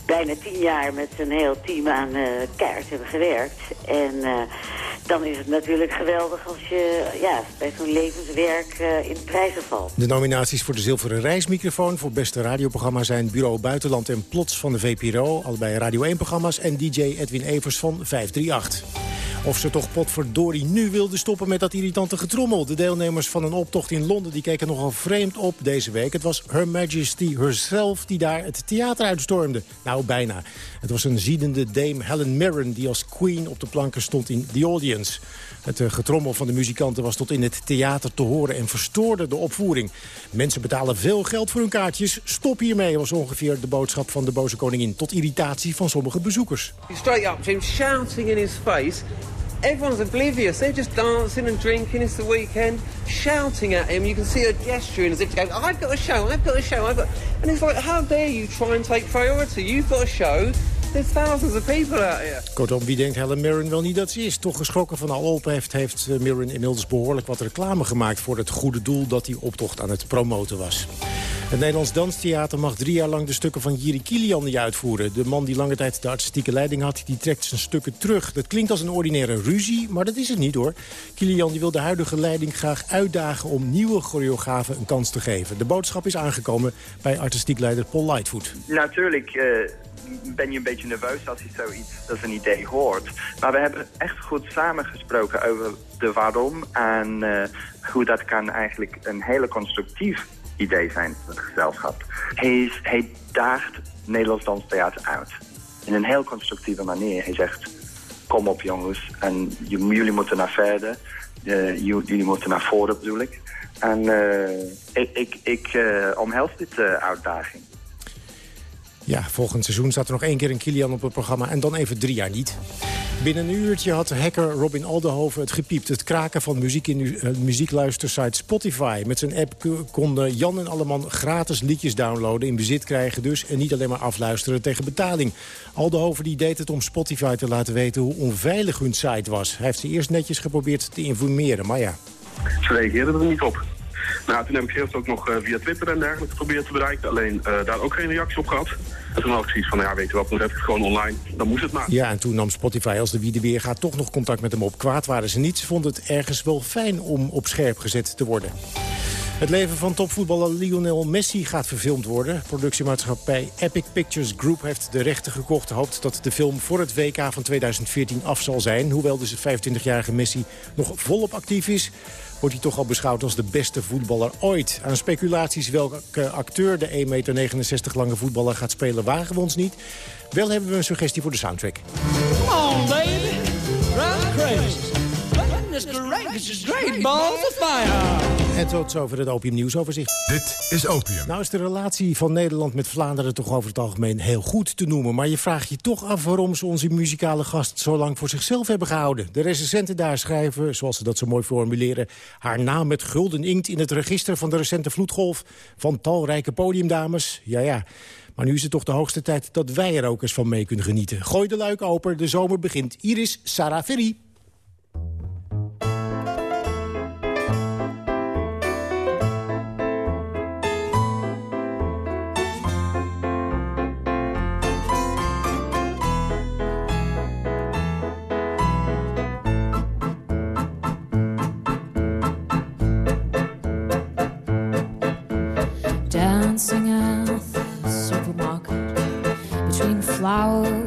bijna tien jaar met een heel team aan kaart hebben gewerkt. En dan is het natuurlijk geweldig als je ja, bij zo'n levenswerk in prijzen valt. De nominaties voor de Zilveren Reismicrofoon voor beste radioprogramma zijn Bureau Buitenland en Plots van de VPRO, allebei Radio 1-programma's, en DJ Edwin Evers van 538. Of ze toch potverdorie nu wilden stoppen met dat irritante getrommel. De deelnemers van een optocht in Londen die keken nogal vreemd op deze week. Het was Her Majesty herself die daar het theater uitstormde. Nou, bijna. Het was een ziedende dame Helen Mirren die als queen op de planken stond in The Audience. Het uh, getrommel van de muzikanten was tot in het theater te horen en verstoorde de opvoering. Mensen betalen veel geld voor hun kaartjes. Stop hiermee was ongeveer de boodschap van de boze koningin. Tot irritatie van sommige bezoekers. Straight up him, shouting in his face. Everyone's oblivious. They're just dancing and drinking. It's the weekend, shouting at him. You can see her gesturing as if to go, "I've got a show. I've got a show. I've got." And it's like, how dare you try and take priority? You've got a show. There's thousands of people out here. Kortom, wie denkt Helen Mirren wel niet dat ze is? Toch geschrokken van al opheft heeft eh, Mirren inmiddels behoorlijk wat reclame gemaakt... voor het goede doel dat die optocht aan het promoten was. Het Nederlands Danstheater mag drie jaar lang de stukken van Jiri Kilian niet uitvoeren. De man die lange tijd de artistieke leiding had, die trekt zijn stukken terug. Dat klinkt als een ordinaire ruzie, maar dat is het niet hoor. Kilian die wil de huidige leiding graag uitdagen om nieuwe choreografen een kans te geven. De boodschap is aangekomen bij artistiek leider Paul Lightfoot. Natuurlijk... Uh ben je een beetje nerveus als je zoiets als een idee hoort. Maar we hebben echt goed samengesproken over de waarom en uh, hoe dat kan eigenlijk een hele constructief idee zijn voor het gezelschap. Hij, hij daagt Nederlands Danstheater uit. In een heel constructieve manier. Hij zegt, kom op jongens, en jullie moeten naar verder. Uh, jullie moeten naar voren bedoel ik. En uh, ik, ik, ik uh, dit uitdaging. Ja, volgend seizoen staat er nog één keer een Kilian op het programma... en dan even drie jaar niet. Binnen een uurtje had hacker Robin Aldenhoven het gepiept. Het kraken van muziek in uh, muziekluistersite Spotify. Met zijn app konden Jan en Alleman gratis liedjes downloaden... in bezit krijgen dus en niet alleen maar afluisteren tegen betaling. Aldenhoven die deed het om Spotify te laten weten hoe onveilig hun site was. Hij heeft ze eerst netjes geprobeerd te informeren, maar ja. Ze reageerden er niet op. Nou, toen heb ik eerst ook nog uh, via Twitter en dergelijke geprobeerd te bereiken. Alleen uh, daar ook geen reactie op gehad. En toen had ik zoiets van, ja, weet je wat, dan zet ik het gewoon online. Dan moest het maar. Ja, en toen nam Spotify als de wie de weer gaat toch nog contact met hem op. Kwaad waren ze niet. Ze vonden het ergens wel fijn om op scherp gezet te worden. Het leven van topvoetballer Lionel Messi gaat verfilmd worden. Productiemaatschappij Epic Pictures Group heeft de rechten gekocht. Hoopt dat de film voor het WK van 2014 af zal zijn. Hoewel dus de 25-jarige Messi nog volop actief is wordt hij toch al beschouwd als de beste voetballer ooit. Aan speculaties welke acteur de 1,69 meter lange voetballer gaat spelen... wagen we ons niet. Wel hebben we een suggestie voor de soundtrack. Come baby. Run crazy. Great, balls of fire. En tot zover het Opium Nieuwsoverzicht. Dit is Opium. Nou is de relatie van Nederland met Vlaanderen toch over het algemeen heel goed te noemen. Maar je vraagt je toch af waarom ze onze muzikale gast zo lang voor zichzelf hebben gehouden. De recensenten daar schrijven, zoals ze dat zo mooi formuleren... haar naam met gulden inkt in het register van de recente vloedgolf... van talrijke podiumdames. Ja, ja. Maar nu is het toch de hoogste tijd dat wij er ook eens van mee kunnen genieten. Gooi de luik open, de zomer begint. Iris Saraferi. dancing flowers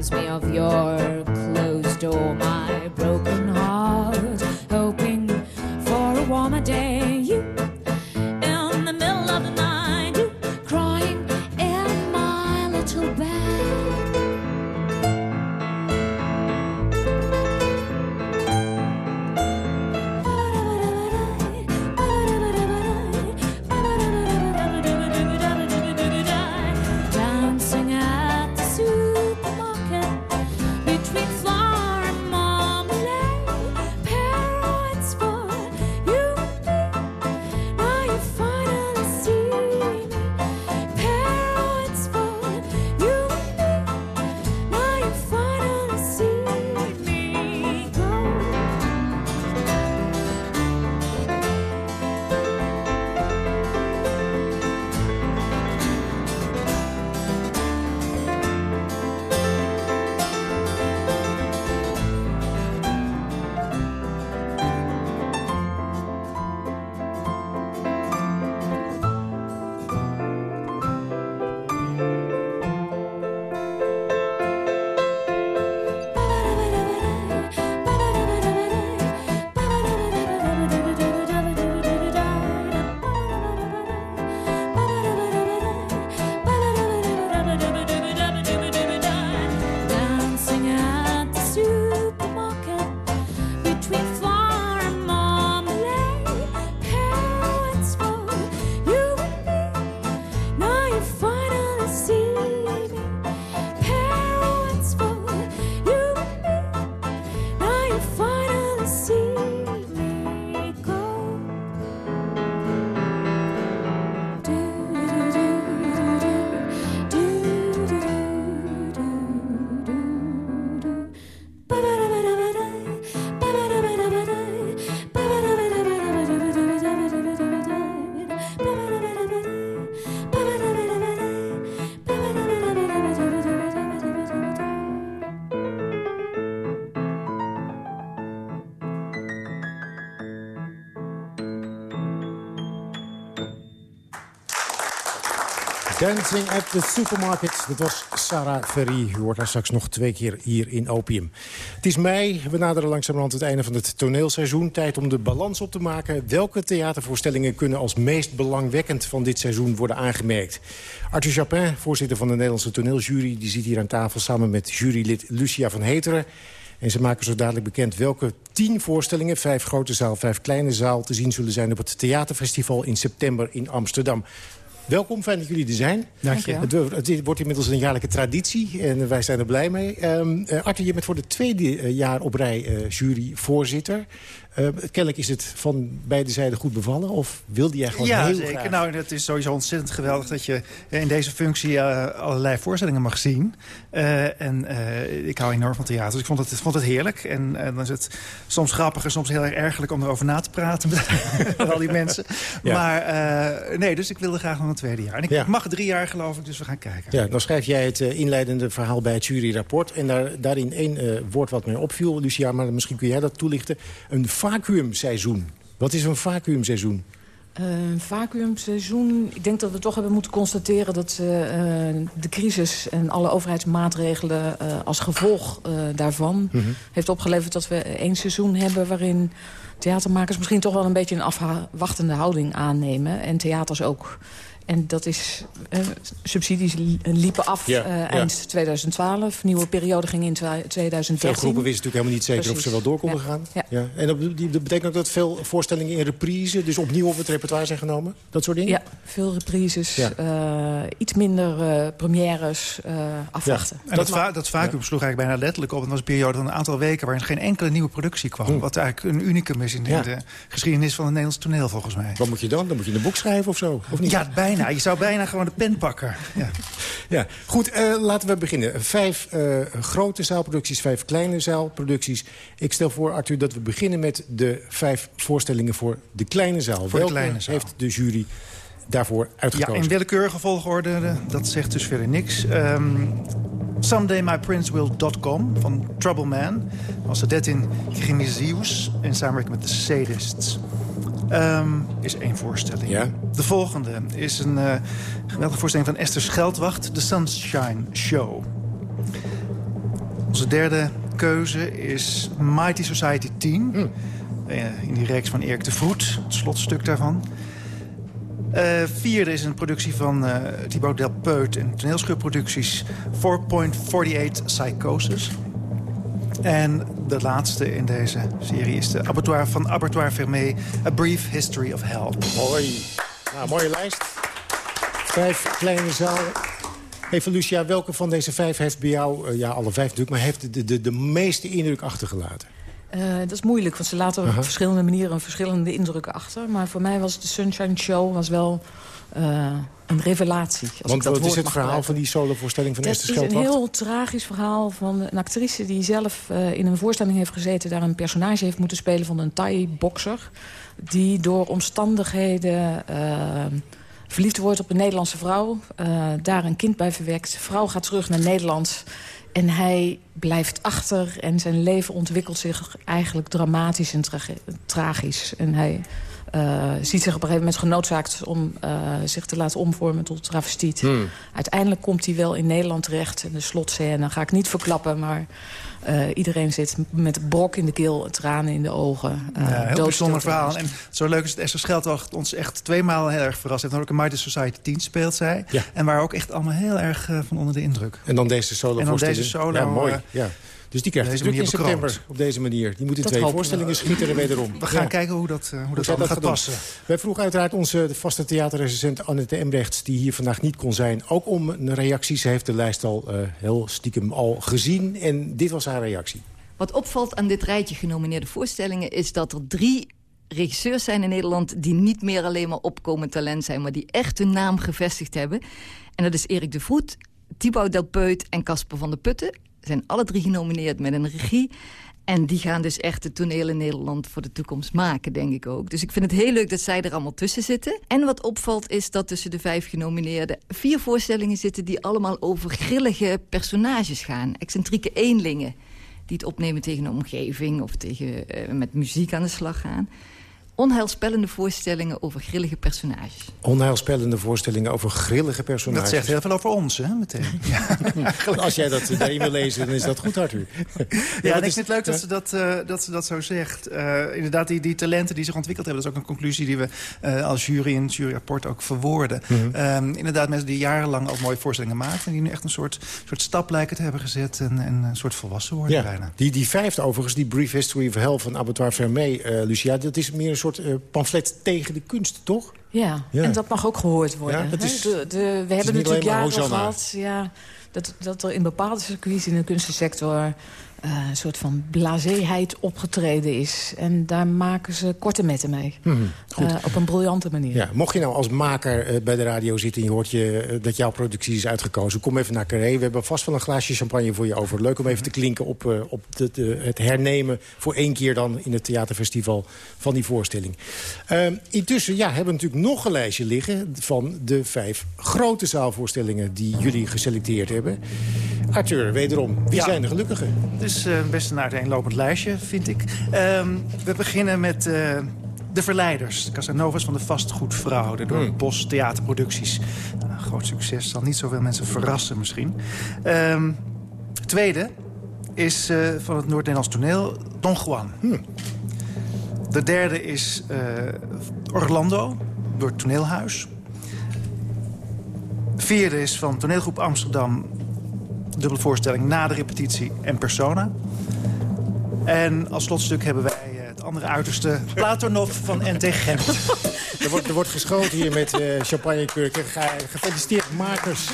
reminds me of your closed door. Dancing at the Supermarket. Dat was Sarah Ferry. U hoort haar straks nog twee keer hier in Opium. Het is mei. We naderen langzamerhand het einde van het toneelseizoen. Tijd om de balans op te maken. Welke theatervoorstellingen kunnen als meest belangwekkend van dit seizoen worden aangemerkt? Arthur Chapin, voorzitter van de Nederlandse toneeljury... die zit hier aan tafel samen met jurylid Lucia van Heteren. En ze maken zo dadelijk bekend welke tien voorstellingen... vijf grote zaal, vijf kleine zaal... te zien zullen zijn op het theaterfestival in september in Amsterdam. Welkom, fijn dat jullie er zijn. Dank je. Het, het wordt inmiddels een jaarlijke traditie en wij zijn er blij mee. Ehm eh, Arthur, je bent voor de tweede eh, jaar op rij eh, juryvoorzitter. Eh, kennelijk is het van beide zijden goed bevallen of wilde jij gewoon ja, heel zeker. graag? Nou, het is sowieso ontzettend geweldig dat je in deze functie eh, allerlei voorstellingen mag zien. Eh, en ik hou enorm van theater, dus ik vond het, vond het heerlijk. En dan is het soms grappig en soms heel erg ergerlijk om erover na te praten met, met al die mensen. Ja. Maar nee, dus ik wilde graag nog een tweede jaar. En ik Ja. mag drie jaar geloof ik, dus we gaan kijken. Ja, dan schrijf jij het inleidende verhaal bij het juryrapport. En daar, daarin één woord wat mij opviel, Lucia, maar misschien kun jij dat toelichten. Een vacuümseizoen. Wat is een vacuümseizoen? Eh, Een vacuümseizoen. Ik denk dat we toch hebben moeten constateren dat eh, eh, de crisis en alle overheidsmaatregelen als gevolg daarvan Mhm. heeft opgeleverd dat we één seizoen hebben waarin theatermakers misschien toch wel een beetje een afwachtende houding aannemen. En theaters ook. En dat is, eh, subsidies li- liepen af Ja, eh, ja. eind 2012. Nieuwe periode ging in twa- 2013. Veel groepen wisten natuurlijk helemaal niet zeker of ze wel door konden Ja, gaan. ja. En dat, die- dat betekent ook dat veel voorstellingen in reprise... dus opnieuw op het repertoire zijn genomen? Dat soort dingen? Ja, veel reprises, Ja. eh, iets minder eh, premières, eh, afwachten. En dat, va dat vacuüm sloeg eigenlijk bijna letterlijk op. Het was een periode van een aantal weken waarin geen enkele nieuwe productie kwam. Wat eigenlijk een unicum is in Ja. de geschiedenis van het Nederlands toneel volgens mij. Wat moet je dan? Dan moet je een boek schrijven of zo? Of niet? Ja, bijna. Je zou bijna gewoon de pen pakken. Ja. Ja, goed, eh, laten we beginnen. Vijf eh, grote zaalproducties, vijf kleine zaalproducties. Ik stel voor, Arthur, dat we beginnen met de vijf voorstellingen voor de kleine zaal. de Welke kleine zaal. heeft de jury daarvoor Ja, uitgekozen? in willekeurige volgorde, eh, dat zegt dus verder niks. Ehm SomedayMyPrinceWill.com van Trouble Man. Was het in Grimisius in samenwerking met de Sadists. Ehm, is één voorstelling. De volgende is een eh, geweldige voorstelling van Esther Scheldwacht. The Sunshine Show. Onze derde keuze is Mighty Society 10. Hmm. Eh, in die reeks van Erik de Vroet, het slotstuk daarvan. Eh, vierde is een productie van eh Thibaut Delpeut en toneelschuurproducties 4.48 Psychosis. En de laatste in deze serie is de abattoir van Abattoir Vermeer... A Brief History of Hell. Mooi. Nou, mooie lijst. Vijf kleine zaal. Even Lucia, welke van deze vijf heeft bij jou... eh, ja, alle vijf natuurlijk, maar heeft de, de, de meeste indruk achtergelaten? Eh, dat is moeilijk, want ze laten op verschillende manieren verschillende indrukken achter. Maar voor mij was de Sunshine Show was wel eh, een revelatie. Als ik Want dat wat is het verhaal gebruiken. van die solovoorstelling van Dat Esther is een heel tragisch verhaal van een actrice die zelf eh, in een voorstelling heeft gezeten... daar een personage heeft moeten spelen van een Thai-bokser... die door omstandigheden verliefd wordt op een Nederlandse vrouw... daar een kind bij verwekt. De vrouw gaat terug naar Nederland... En hij blijft achter en zijn leven ontwikkelt zich eigenlijk dramatisch en trage- tragisch. En hij eh, ziet zich op een gegeven moment genoodzaakt om eh, zich te laten omvormen tot travestiet. Hmm. Uiteindelijk komt hij wel in Nederland terecht. En de slotscène ga ik niet verklappen, maar eh, iedereen zit met een brok in de keel, tranen in de ogen. eh, Ja, heel bijzonder en verhaal. En zo leuk is dat Esther Scheldwacht ons echt tweemaal heel erg verrast heeft. Ook in Mighty Society 10 speelt zij. Ja. En waar ook echt allemaal heel erg eh, van onder de indruk. En dan deze En dan deze solo. Ja, mooi. Ja. Dus die krijgt het druk in september bekroond. op deze manier. Die moet in Dat twee we. voorstellingen schieten er wederom. We gaan Ja. kijken hoe dat, eh, hoe dat gaat doen. passen. Wij vroegen uiteraard onze de vaste theaterrecensent Annette Embrechts... die hier vandaag niet kon zijn, ook om een reactie. Ze heeft de lijst al eh, heel stiekem al gezien. En dit was haar reactie. Wat opvalt aan dit rijtje genomineerde voorstellingen... is dat er drie regisseurs zijn in Nederland... die niet meer alleen maar opkomend talent zijn... maar die echt hun naam gevestigd hebben. En dat is Erik de Vroet, Thibaut Delpeut en Casper van der Putten. Zijn alle drie genomineerd met een regie... En die gaan dus echt het toneel in Nederland voor de toekomst maken, denk ik ook. Dus ik vind het heel leuk dat zij er allemaal tussen zitten. En wat opvalt is dat tussen de vijf genomineerden... vier voorstellingen zitten die allemaal over grillige personages gaan. Excentrieke eenlingen die het opnemen tegen een omgeving... of tegen, eh, met muziek aan de slag gaan. Onheilspellende voorstellingen over grillige personages. Onheilspellende voorstellingen over grillige personages. Dat zegt heel veel over ons, hè, meteen. Als jij dat daarin wil lezen, dan is dat goed, Arthur. Ja, wat en ik is- vind het leuk dat ja? ze dat, eh, dat ze dat zo zegt. Eh, inderdaad, die, die talenten die zich ontwikkeld hebben... dat is ook een conclusie die we eh, als jury in het juryrapport ook verwoorden. Mhm. Ehm, inderdaad, mensen die jarenlang al mooie voorstellingen maakten... en die nu echt een soort, soort stap lijken te hebben gezet... en, en een soort volwassen worden Ja, bijna. die, die vijfde overigens, die Brief History of Hell van Abattoir Vermeer, eh, Lucia... dat is meer een soort eh, pamflet tegen de kunst, toch? Ja, Ja. en dat mag ook gehoord worden. Ja, is- de, de, we hebben natuurlijk jaren gehad ja, dat, dat er in bepaalde circuits in de kunstensector... eh, een soort van blaséheid opgetreden is. En daar maken ze korte metten mee. Mhm, goed. Eh, op een briljante manier. Ja, mocht je nou als maker eh, bij de radio zitten en je hoort je, dat jouw productie is uitgekozen... kom even naar Carré. We hebben vast wel een glaasje champagne voor je over. Leuk om even te klinken op, eh, op de, de- het hernemen... voor één keer dan in het theaterfestival van die voorstelling. Ehm, intussen ja, hebben we natuurlijk nog een lijstje liggen... van de vijf grote zaalvoorstellingen die jullie geselecteerd hebben. Arthur, wederom, wie Ja. zijn de gelukkigen? Is eh, best een uiteenlopend lijstje, vind ik. Ehm, we beginnen met eh, De Verleiders. De Casanova's van de Vastgoedvrouw. De door Hmm. Bos Theaterproducties. Nou, groot succes. Zal niet zoveel mensen verrassen misschien. Ehm, tweede is eh, van het Noord-Nederlands toneel Don Juan. De derde is Orlando door het Toneelhuis. De vierde is van toneelgroep Amsterdam dubbele voorstelling na de repetitie en persona. En als slotstuk hebben wij eh, het andere uiterste Platonov van NT Gent. Er wordt, er wordt geschoten hier met eh champagnekurken. Gefeliciteerd makers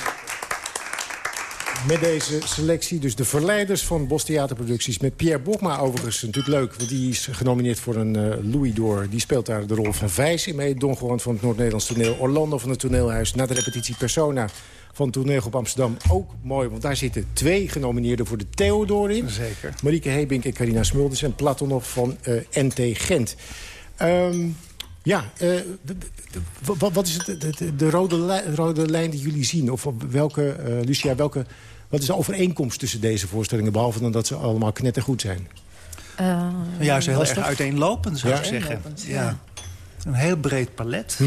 met deze selectie. Dus de verleiders van Bos Theaterproducties. Met Pierre Bokma overigens, natuurlijk leuk. Want die is genomineerd voor een eh, Louis d'Or. Die speelt daar de rol van Vijs in mee. Don Juan van het Noord-Nederlands toneel. Orlando van het toneelhuis. Na de repetitie Persona van Toneelgroep Amsterdam. Ook mooi, want daar zitten twee genomineerden voor de Theodor in. Zeker. Marieke Hebink en Carina Smulders. En Platonov van eh, NT Gent. Ehm, ja, eh, wat is het, de, de- de rode, lijn, rode lijn die jullie zien? Of op welke, Lucia, welke, wat is de overeenkomst tussen deze voorstellingen... behalve dan dat ze allemaal knettergoed zijn? Eh, Juist heel lastig. erg uiteenlopend, zou Ja? ik zeggen. Ja. ja. Een heel breed palet.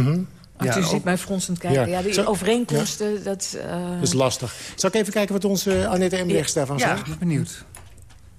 Arthur Ja, ziet ook- mij fronsend kijken. Ja. Ja, die overeenkomsten, dat... eh, Dat is lastig. Zal ik even kijken wat onze Annette Embrechts daarvan Ja, zegt? ben benieuwd.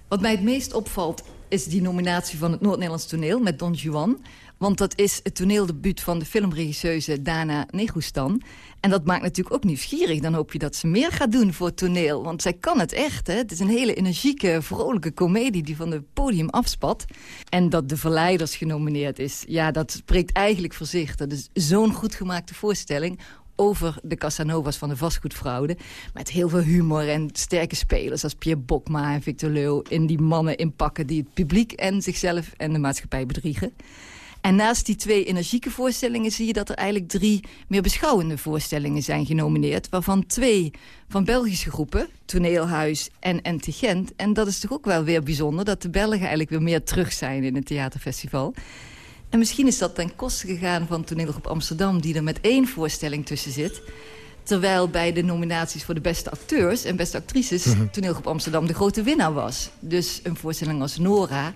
Wat mij het meest opvalt is die nominatie van het Noord-Nederlands toneel met Don Juan. Want dat is het toneeldebuut van de filmregisseuse Dana Negustan. En dat maakt natuurlijk ook nieuwsgierig. Dan hoop je dat ze meer gaat doen voor toneel. Want zij kan het echt. Hè? Het is een hele energieke, vrolijke komedie die van het podium afspat. En dat De Verleiders genomineerd is, ja, dat spreekt eigenlijk voor zich. Dat is zo'n goed gemaakte voorstelling over de Casanovas van de vastgoedfraude. Met heel veel humor en sterke spelers als Pierre Bokma en Victor Leu... in die mannen inpakken die het publiek en zichzelf en de maatschappij bedriegen. En naast die twee energieke voorstellingen zie je dat er eigenlijk drie meer beschouwende voorstellingen zijn genomineerd. Waarvan twee van Belgische groepen, Toneelhuis en NT Gent. En dat is toch ook wel weer bijzonder dat de Belgen eigenlijk weer meer terug zijn in het theaterfestival. En misschien is dat ten koste gegaan van Toneelgroep Amsterdam... die er met één voorstelling tussen zit. Terwijl bij de nominaties voor de beste acteurs en beste actrices... Mhm. Toneelgroep Amsterdam de grote winnaar was. Dus een voorstelling als Nora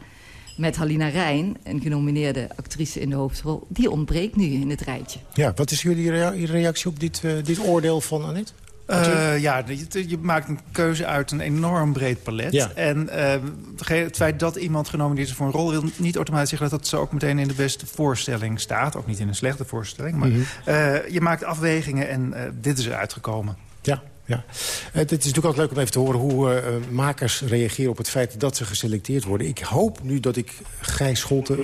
met Halina Rijn... een genomineerde actrice in de hoofdrol... die ontbreekt nu in het rijtje. Ja, wat is jullie rea- reactie op dit, eh, dit oordeel van Annette? Eh, ja, je, je maakt een keuze uit een enorm breed palet. Ja. En eh, het feit dat iemand genomineerd is voor een rol... wil niet automatisch zeggen dat dat zo ook meteen in de beste voorstelling staat. Ook niet in een slechte voorstelling. Maar Mhm. eh, je maakt afwegingen en eh, dit is eruit gekomen. Ja, ja. Eh, Het is natuurlijk altijd leuk om even te horen hoe eh, makers reageren op het feit dat ze geselecteerd worden. Ik hoop nu dat ik Gijs Scholten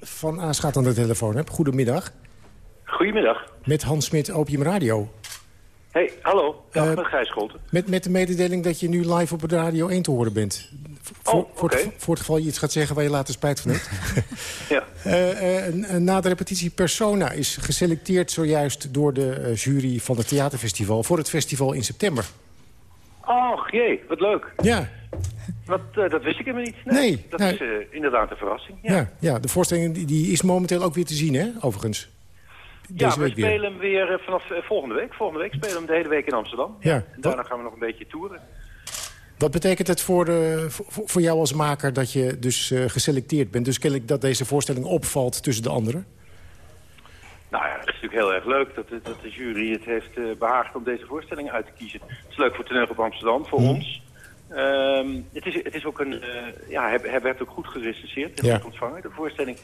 van Aasgaat aan de telefoon heb. Goedemiddag. Goedemiddag. Met Hans Smit, Opium Radio. Hey, hallo. Dag, Eh, met Gijs Scholten. Met, met de mededeling dat je nu live op de Radio 1 te horen bent. Voor, Oh, voor, het, oké. voor het geval je iets gaat zeggen waar je later spijt van hebt. Ja. Eh, eh, n- na de repetitie Persona is geselecteerd zojuist door de eh, jury van het theaterfestival... voor het festival in september. Och, jee, wat leuk. Ja, Wat, eh, dat wist ik helemaal niet. Nee, Dat nou- is eh, inderdaad een verrassing. Ja, ja. ja, de voorstelling die, die is momenteel ook weer te zien, hè, overigens. Ja we week weer. spelen hem weer eh, vanaf eh, volgende week. Volgende week spelen we hem de hele week in Amsterdam. Ja. En daarna gaan we nog een beetje toeren. Wat betekent het voor, de, voor, jou als maker dat je dus eh, geselecteerd bent? Dus kennelijk dat deze voorstelling opvalt tussen de anderen? Nou ja, het is natuurlijk heel erg leuk dat, de- dat de jury het heeft eh, behaagd om deze voorstelling uit te kiezen. Het is leuk voor Toneel op Amsterdam, voor Mhm. ons. Ehm, het, is, het is ook een, ja, hij, hij werd ook goed gerecenseerd en Ja. goed ontvangen, de voorstelling.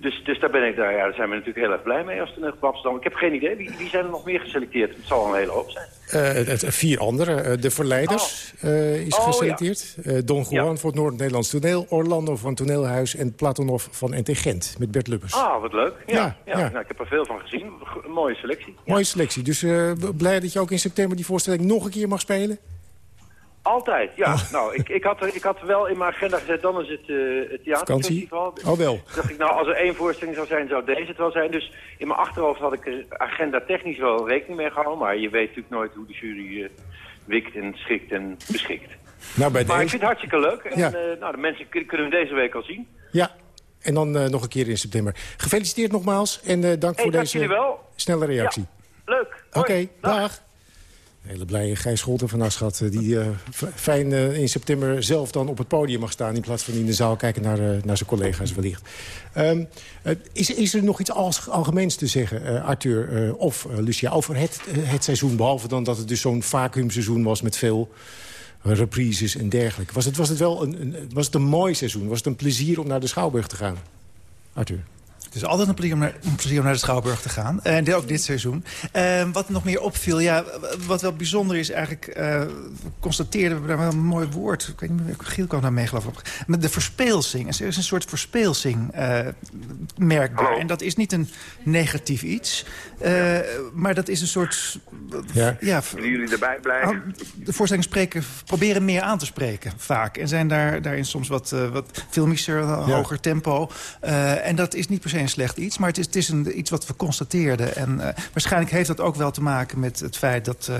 Dus, dus daar ben ik, daar, ja, daar zijn we natuurlijk heel erg blij mee als Toneel op Amsterdam. Ik heb geen idee, wie, wie zijn er nog meer geselecteerd? Het zal een hele hoop zijn. Het, vier anderen. Eh, de Verleiders eh, is Oh, geselecteerd. Don Juan voor het Noord-Nederlands Toneel. Orlando van Toneelhuis en Platonov van NT Gent met Bert Lubbers. Ah, wat leuk. Ja, Ja. Nou, ik heb er veel van gezien. Een mooie selectie. Mooie selectie. Dus blij dat je ook in september die voorstelling nog een keer mag spelen? Altijd, ja. Oh. Nou, ik, ik, had ik had wel in mijn agenda gezet, dan is het, eh het theaterfestival. Oh wel. Toen dacht ik, nou, als er één voorstelling zou zijn, zou deze het wel zijn. Dus in mijn achterhoofd had ik er agenda technisch wel rekening mee gehouden. Maar je weet natuurlijk nooit hoe de jury eh, wikt en schikt en beschikt. Nou, bij Maar ik vind het hartstikke leuk. En Ja. eh, nou, de mensen kun- kunnen hem deze week al zien. Ja, en dan eh, nog een keer in september. Gefeliciteerd nogmaals en eh, dank Hey, voor dank deze snelle reactie. Leuk. Oké, dag. Hele blije Gijs Scholten van Aschat... eh, die eh, fijn eh, in september zelf dan op het podium mag staan... in plaats van in de zaal kijken naar, naar zijn collega's wellicht. Ehm, eh, is, is er nog iets algemeens te zeggen, Arthur of Lucia... over het, het seizoen, behalve dan dat het dus zo'n vacuümseizoen was... met veel reprises en dergelijke. Was het, was het wel een, een, was het een mooi seizoen? Was het een plezier om naar de Schouwburg te gaan? Arthur. Het is altijd een plezier om naar, een plezier om naar de Schouwburg te gaan. En dit- ook dit seizoen. Eh, wat nog meer opviel, ja, wat wel bijzonder is eigenlijk... eh constateerden we daar wel een mooi woord. Ik weet niet meer, Giel kwam daar mee geloof ik. Met de verspeelsing. Er is een soort verspeelsing eh, merkbaar. En dat is niet een negatief iets. eh, maar dat is een soort... Ja. ja Willen jullie erbij blijven? de voorstellingen spreken, proberen meer aan te spreken, vaak. En zijn daar, daarin soms wat, eh, wat filmischer, hoger tempo. Eh, en dat is niet per se slecht iets, maar het is, het is een, iets wat we constateerden. En eh, waarschijnlijk heeft dat ook wel te maken met het feit dat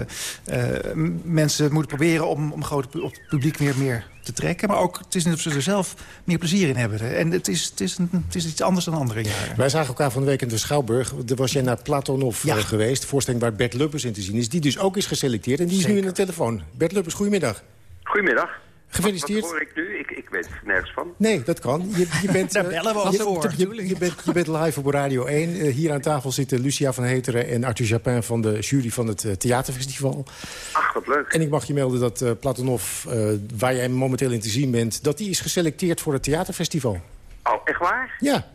eh, eh, mensen moeten proberen om, om grote, pu- op het publiek weer meer te trekken. Maar ook, het is net of ze er zelf meer plezier in hebben. En het is, het is, een, het is iets anders dan andere jaren. Wij zagen elkaar van de week in de Schouwburg. Daar was jij naar Platonov eh, geweest. Voorstelling waar Bert Lubbers in te zien is. Die dus ook is geselecteerd. En die is nu in de telefoon. Bert Lubbers, goedemiddag. Goedemiddag. Gefeliciteerd. Wat hoor ik nu? Ik, ik weet er nergens van. Nee, dat kan. Je, je bent, Daar eh, bellen we ook je, voor. Je, je bent, je bent live op Radio 1. Eh, hier aan tafel zitten Lucia van Heteren en Arthur Japin... van de jury van het eh, Theaterfestival. Ach, wat leuk. En ik mag je melden dat eh Platonov, eh, waar jij momenteel in te zien bent... dat die is geselecteerd voor het Theaterfestival. Oh, echt waar? Ja.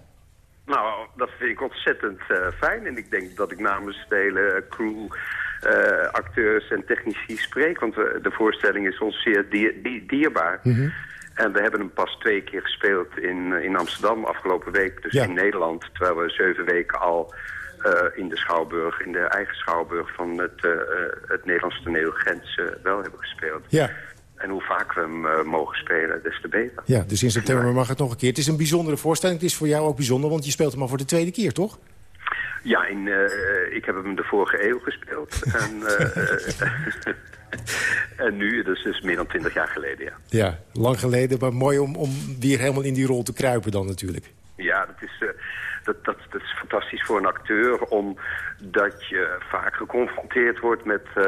Nou, dat vind ik ontzettend eh, fijn. En ik denk dat ik namens de hele crew, eh, acteurs en technici spreek. Want we- de voorstelling is ons zeer dier- die- dierbaar. Mhm. En we hebben hem pas twee keer gespeeld in, eh, in Amsterdam afgelopen week. Dus Ja. in Nederland. Terwijl we zeven weken al eh, in de Schouwburg, in de eigen Schouwburg van het, eh, eh, het Nederlandse toneel Gens eh, wel hebben gespeeld. Ja. En hoe vaak we hem eh, mogen spelen, des te beter. Ja, dus in september mag het nog een keer. Het is een bijzondere voorstelling. Het is voor jou ook bijzonder, want je speelt hem al voor de tweede keer, toch? Ja, in, eh, ik heb hem de vorige eeuw gespeeld. en, eh, en nu, dus, dus meer dan twintig jaar geleden, ja. Ja, lang geleden, maar mooi om, om weer helemaal in die rol te kruipen dan natuurlijk. Ja, dat is, eh, dat, dat, dat is fantastisch voor een acteur... omdat je vaak geconfronteerd wordt met, eh,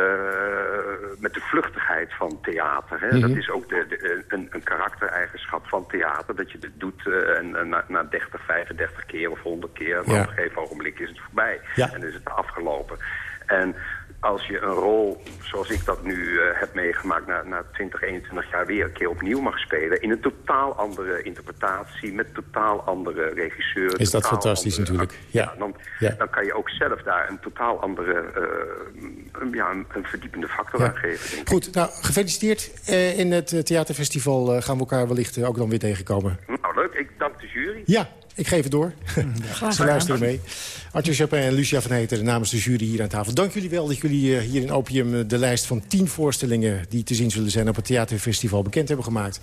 met de vluchtigheid van theater. Hè? Mhm. Dat is ook de, de- een, een karaktereigenschap van theater. Dat je dit doet eh, en, en na, na 30, 35 keer of 100 keer... maar Ja. op een gegeven ogenblik is het voorbij. Ja. En is het afgelopen. En als je een rol, zoals ik dat nu eh, heb meegemaakt... Na, na 20, 21 jaar weer een keer opnieuw mag spelen... in een totaal andere interpretatie... met totaal andere regisseur. Is dat fantastisch andere natuurlijk. Ja. dan, Ja. dan kan je ook zelf daar een totaal andere, eh, een, ja, een, een verdiepende factor Ja. aan geven. Goed, nou, gefeliciteerd. Eh, in het theaterfestival gaan we elkaar wellicht ook dan weer tegenkomen. Nou, leuk. Ik dank de jury. Ja, ik geef het door. Graag Ze luisteren mee. Arthur Chapin en Lucia van Heteren namens de jury hier aan tafel. Dank jullie wel dat jullie eh, hier in Opium eh, de lijst van tien voorstellingen... die te zien zullen zijn op het theaterfestival bekend hebben gemaakt.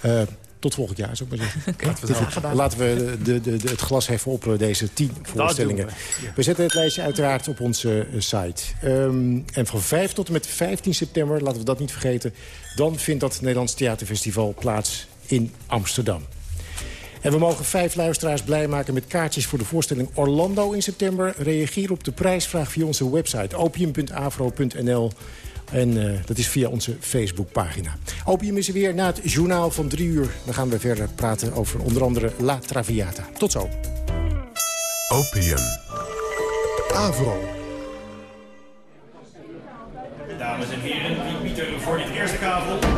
Eh, tot volgend jaar, zou ik maar zeggen. laten, we laten we de, de, de- het glas heffen op deze tien voorstellingen. we, ja. We zetten het lijstje uiteraard op onze site. Ehm, en van 5 tot en met 15 september, laten we dat niet vergeten... dan vindt dat Nederlands Theaterfestival plaats in Amsterdam. En we mogen vijf luisteraars blij maken met kaartjes voor de voorstelling Orlando in september. Reageer op de prijsvraag via onze website opium.afro.nl. En eh, dat is via onze Facebookpagina. Opium is er weer na het journaal van drie uur. Dan gaan we verder praten over onder andere La Traviata. Tot zo. Opium. Avro. Dames en heren, wie biedt er voor dit eerste kavel?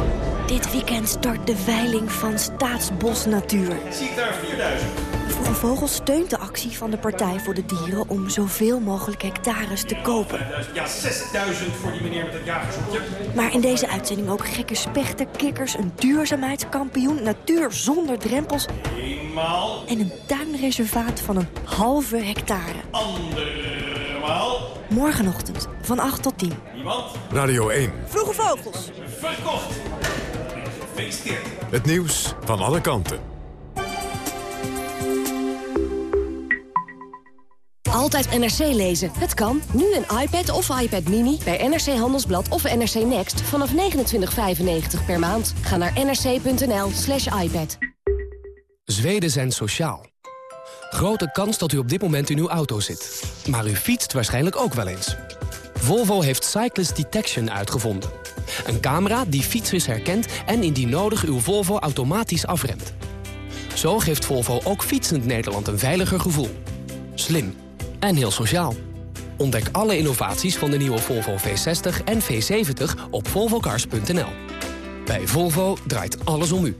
Dit weekend start de veiling van Staatsbosnatuur. Zie ik daar 4000. Vroege Vogel steunt de actie van de Partij voor de Dieren... om zoveel mogelijk hectares te kopen. 5000. Ja, 6000 voor die meneer met het jagershoekje. Maar in deze uitzending ook gekke spechten, kikkers... een duurzaamheidskampioen, natuur zonder drempels... Eenmaal, en een tuinreservaat van een halve hectare. andermaal. Morgenochtend van 8 tot 10. Niemand? Radio 1. Vroege Vogels. Verkocht. Gefeliciteerd. Het nieuws van alle kanten. Altijd NRC lezen. Het kan. Nu een iPad of iPad Mini bij NRC Handelsblad of NRC Next vanaf 29,95 per maand. Ga naar nrc.nl slash iPad. Zweden zijn sociaal. Grote kans dat u op dit moment in uw auto zit. Maar u fietst waarschijnlijk ook wel eens. Volvo heeft Cyclist Detection uitgevonden. Een camera die fietsers herkent en indien nodig uw Volvo automatisch afremt. Zo geeft Volvo ook fietsend Nederland een veiliger gevoel. Slim en heel sociaal. Ontdek alle innovaties van de nieuwe Volvo V60 en V70 op volvocars.nl. Bij Volvo draait alles om u.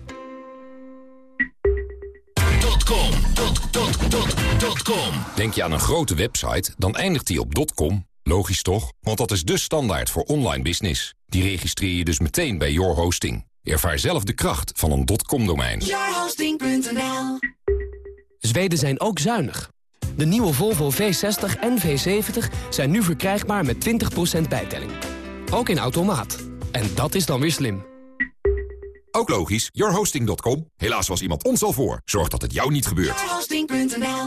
Denk je aan een grote website, dan eindigt die op .com. Logisch toch? Want dat is de standaard voor online business. Die registreer je dus meteen bij Your Hosting. Ervaar zelf de kracht van een .com-domein. Yourhosting.nl Zweden zijn ook zuinig. De nieuwe Volvo V60 en V70 zijn nu verkrijgbaar met 20% bijtelling. Ook in automaat. En dat is dan weer slim. Ook logisch, yourhosting.com. Helaas was iemand ons al voor. Zorg dat het jou niet gebeurt. Yourhosting.nl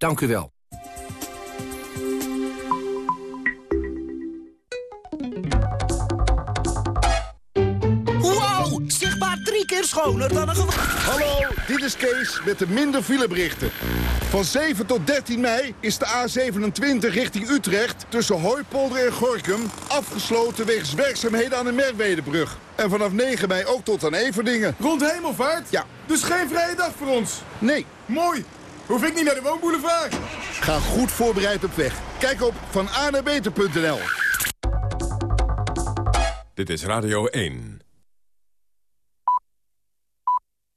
dank u wel. Wow, zichtbaar drie keer schoner dan een Hallo, dit is Kees met de minder fileberichten. Van 7 tot 13 mei is de A27 richting Utrecht... tussen Hooipolder en Gorkum afgesloten wegens werkzaamheden aan de Merwedebrug. En vanaf 9 mei ook tot aan Everdingen. Rond Hemelvaart? Ja. Dus geen vrije dag voor ons? Nee. Mooi. Hoef ik niet naar de woonboulevard? Ga goed voorbereid op weg. Kijk op vananebeter.nl. Dit is Radio 1.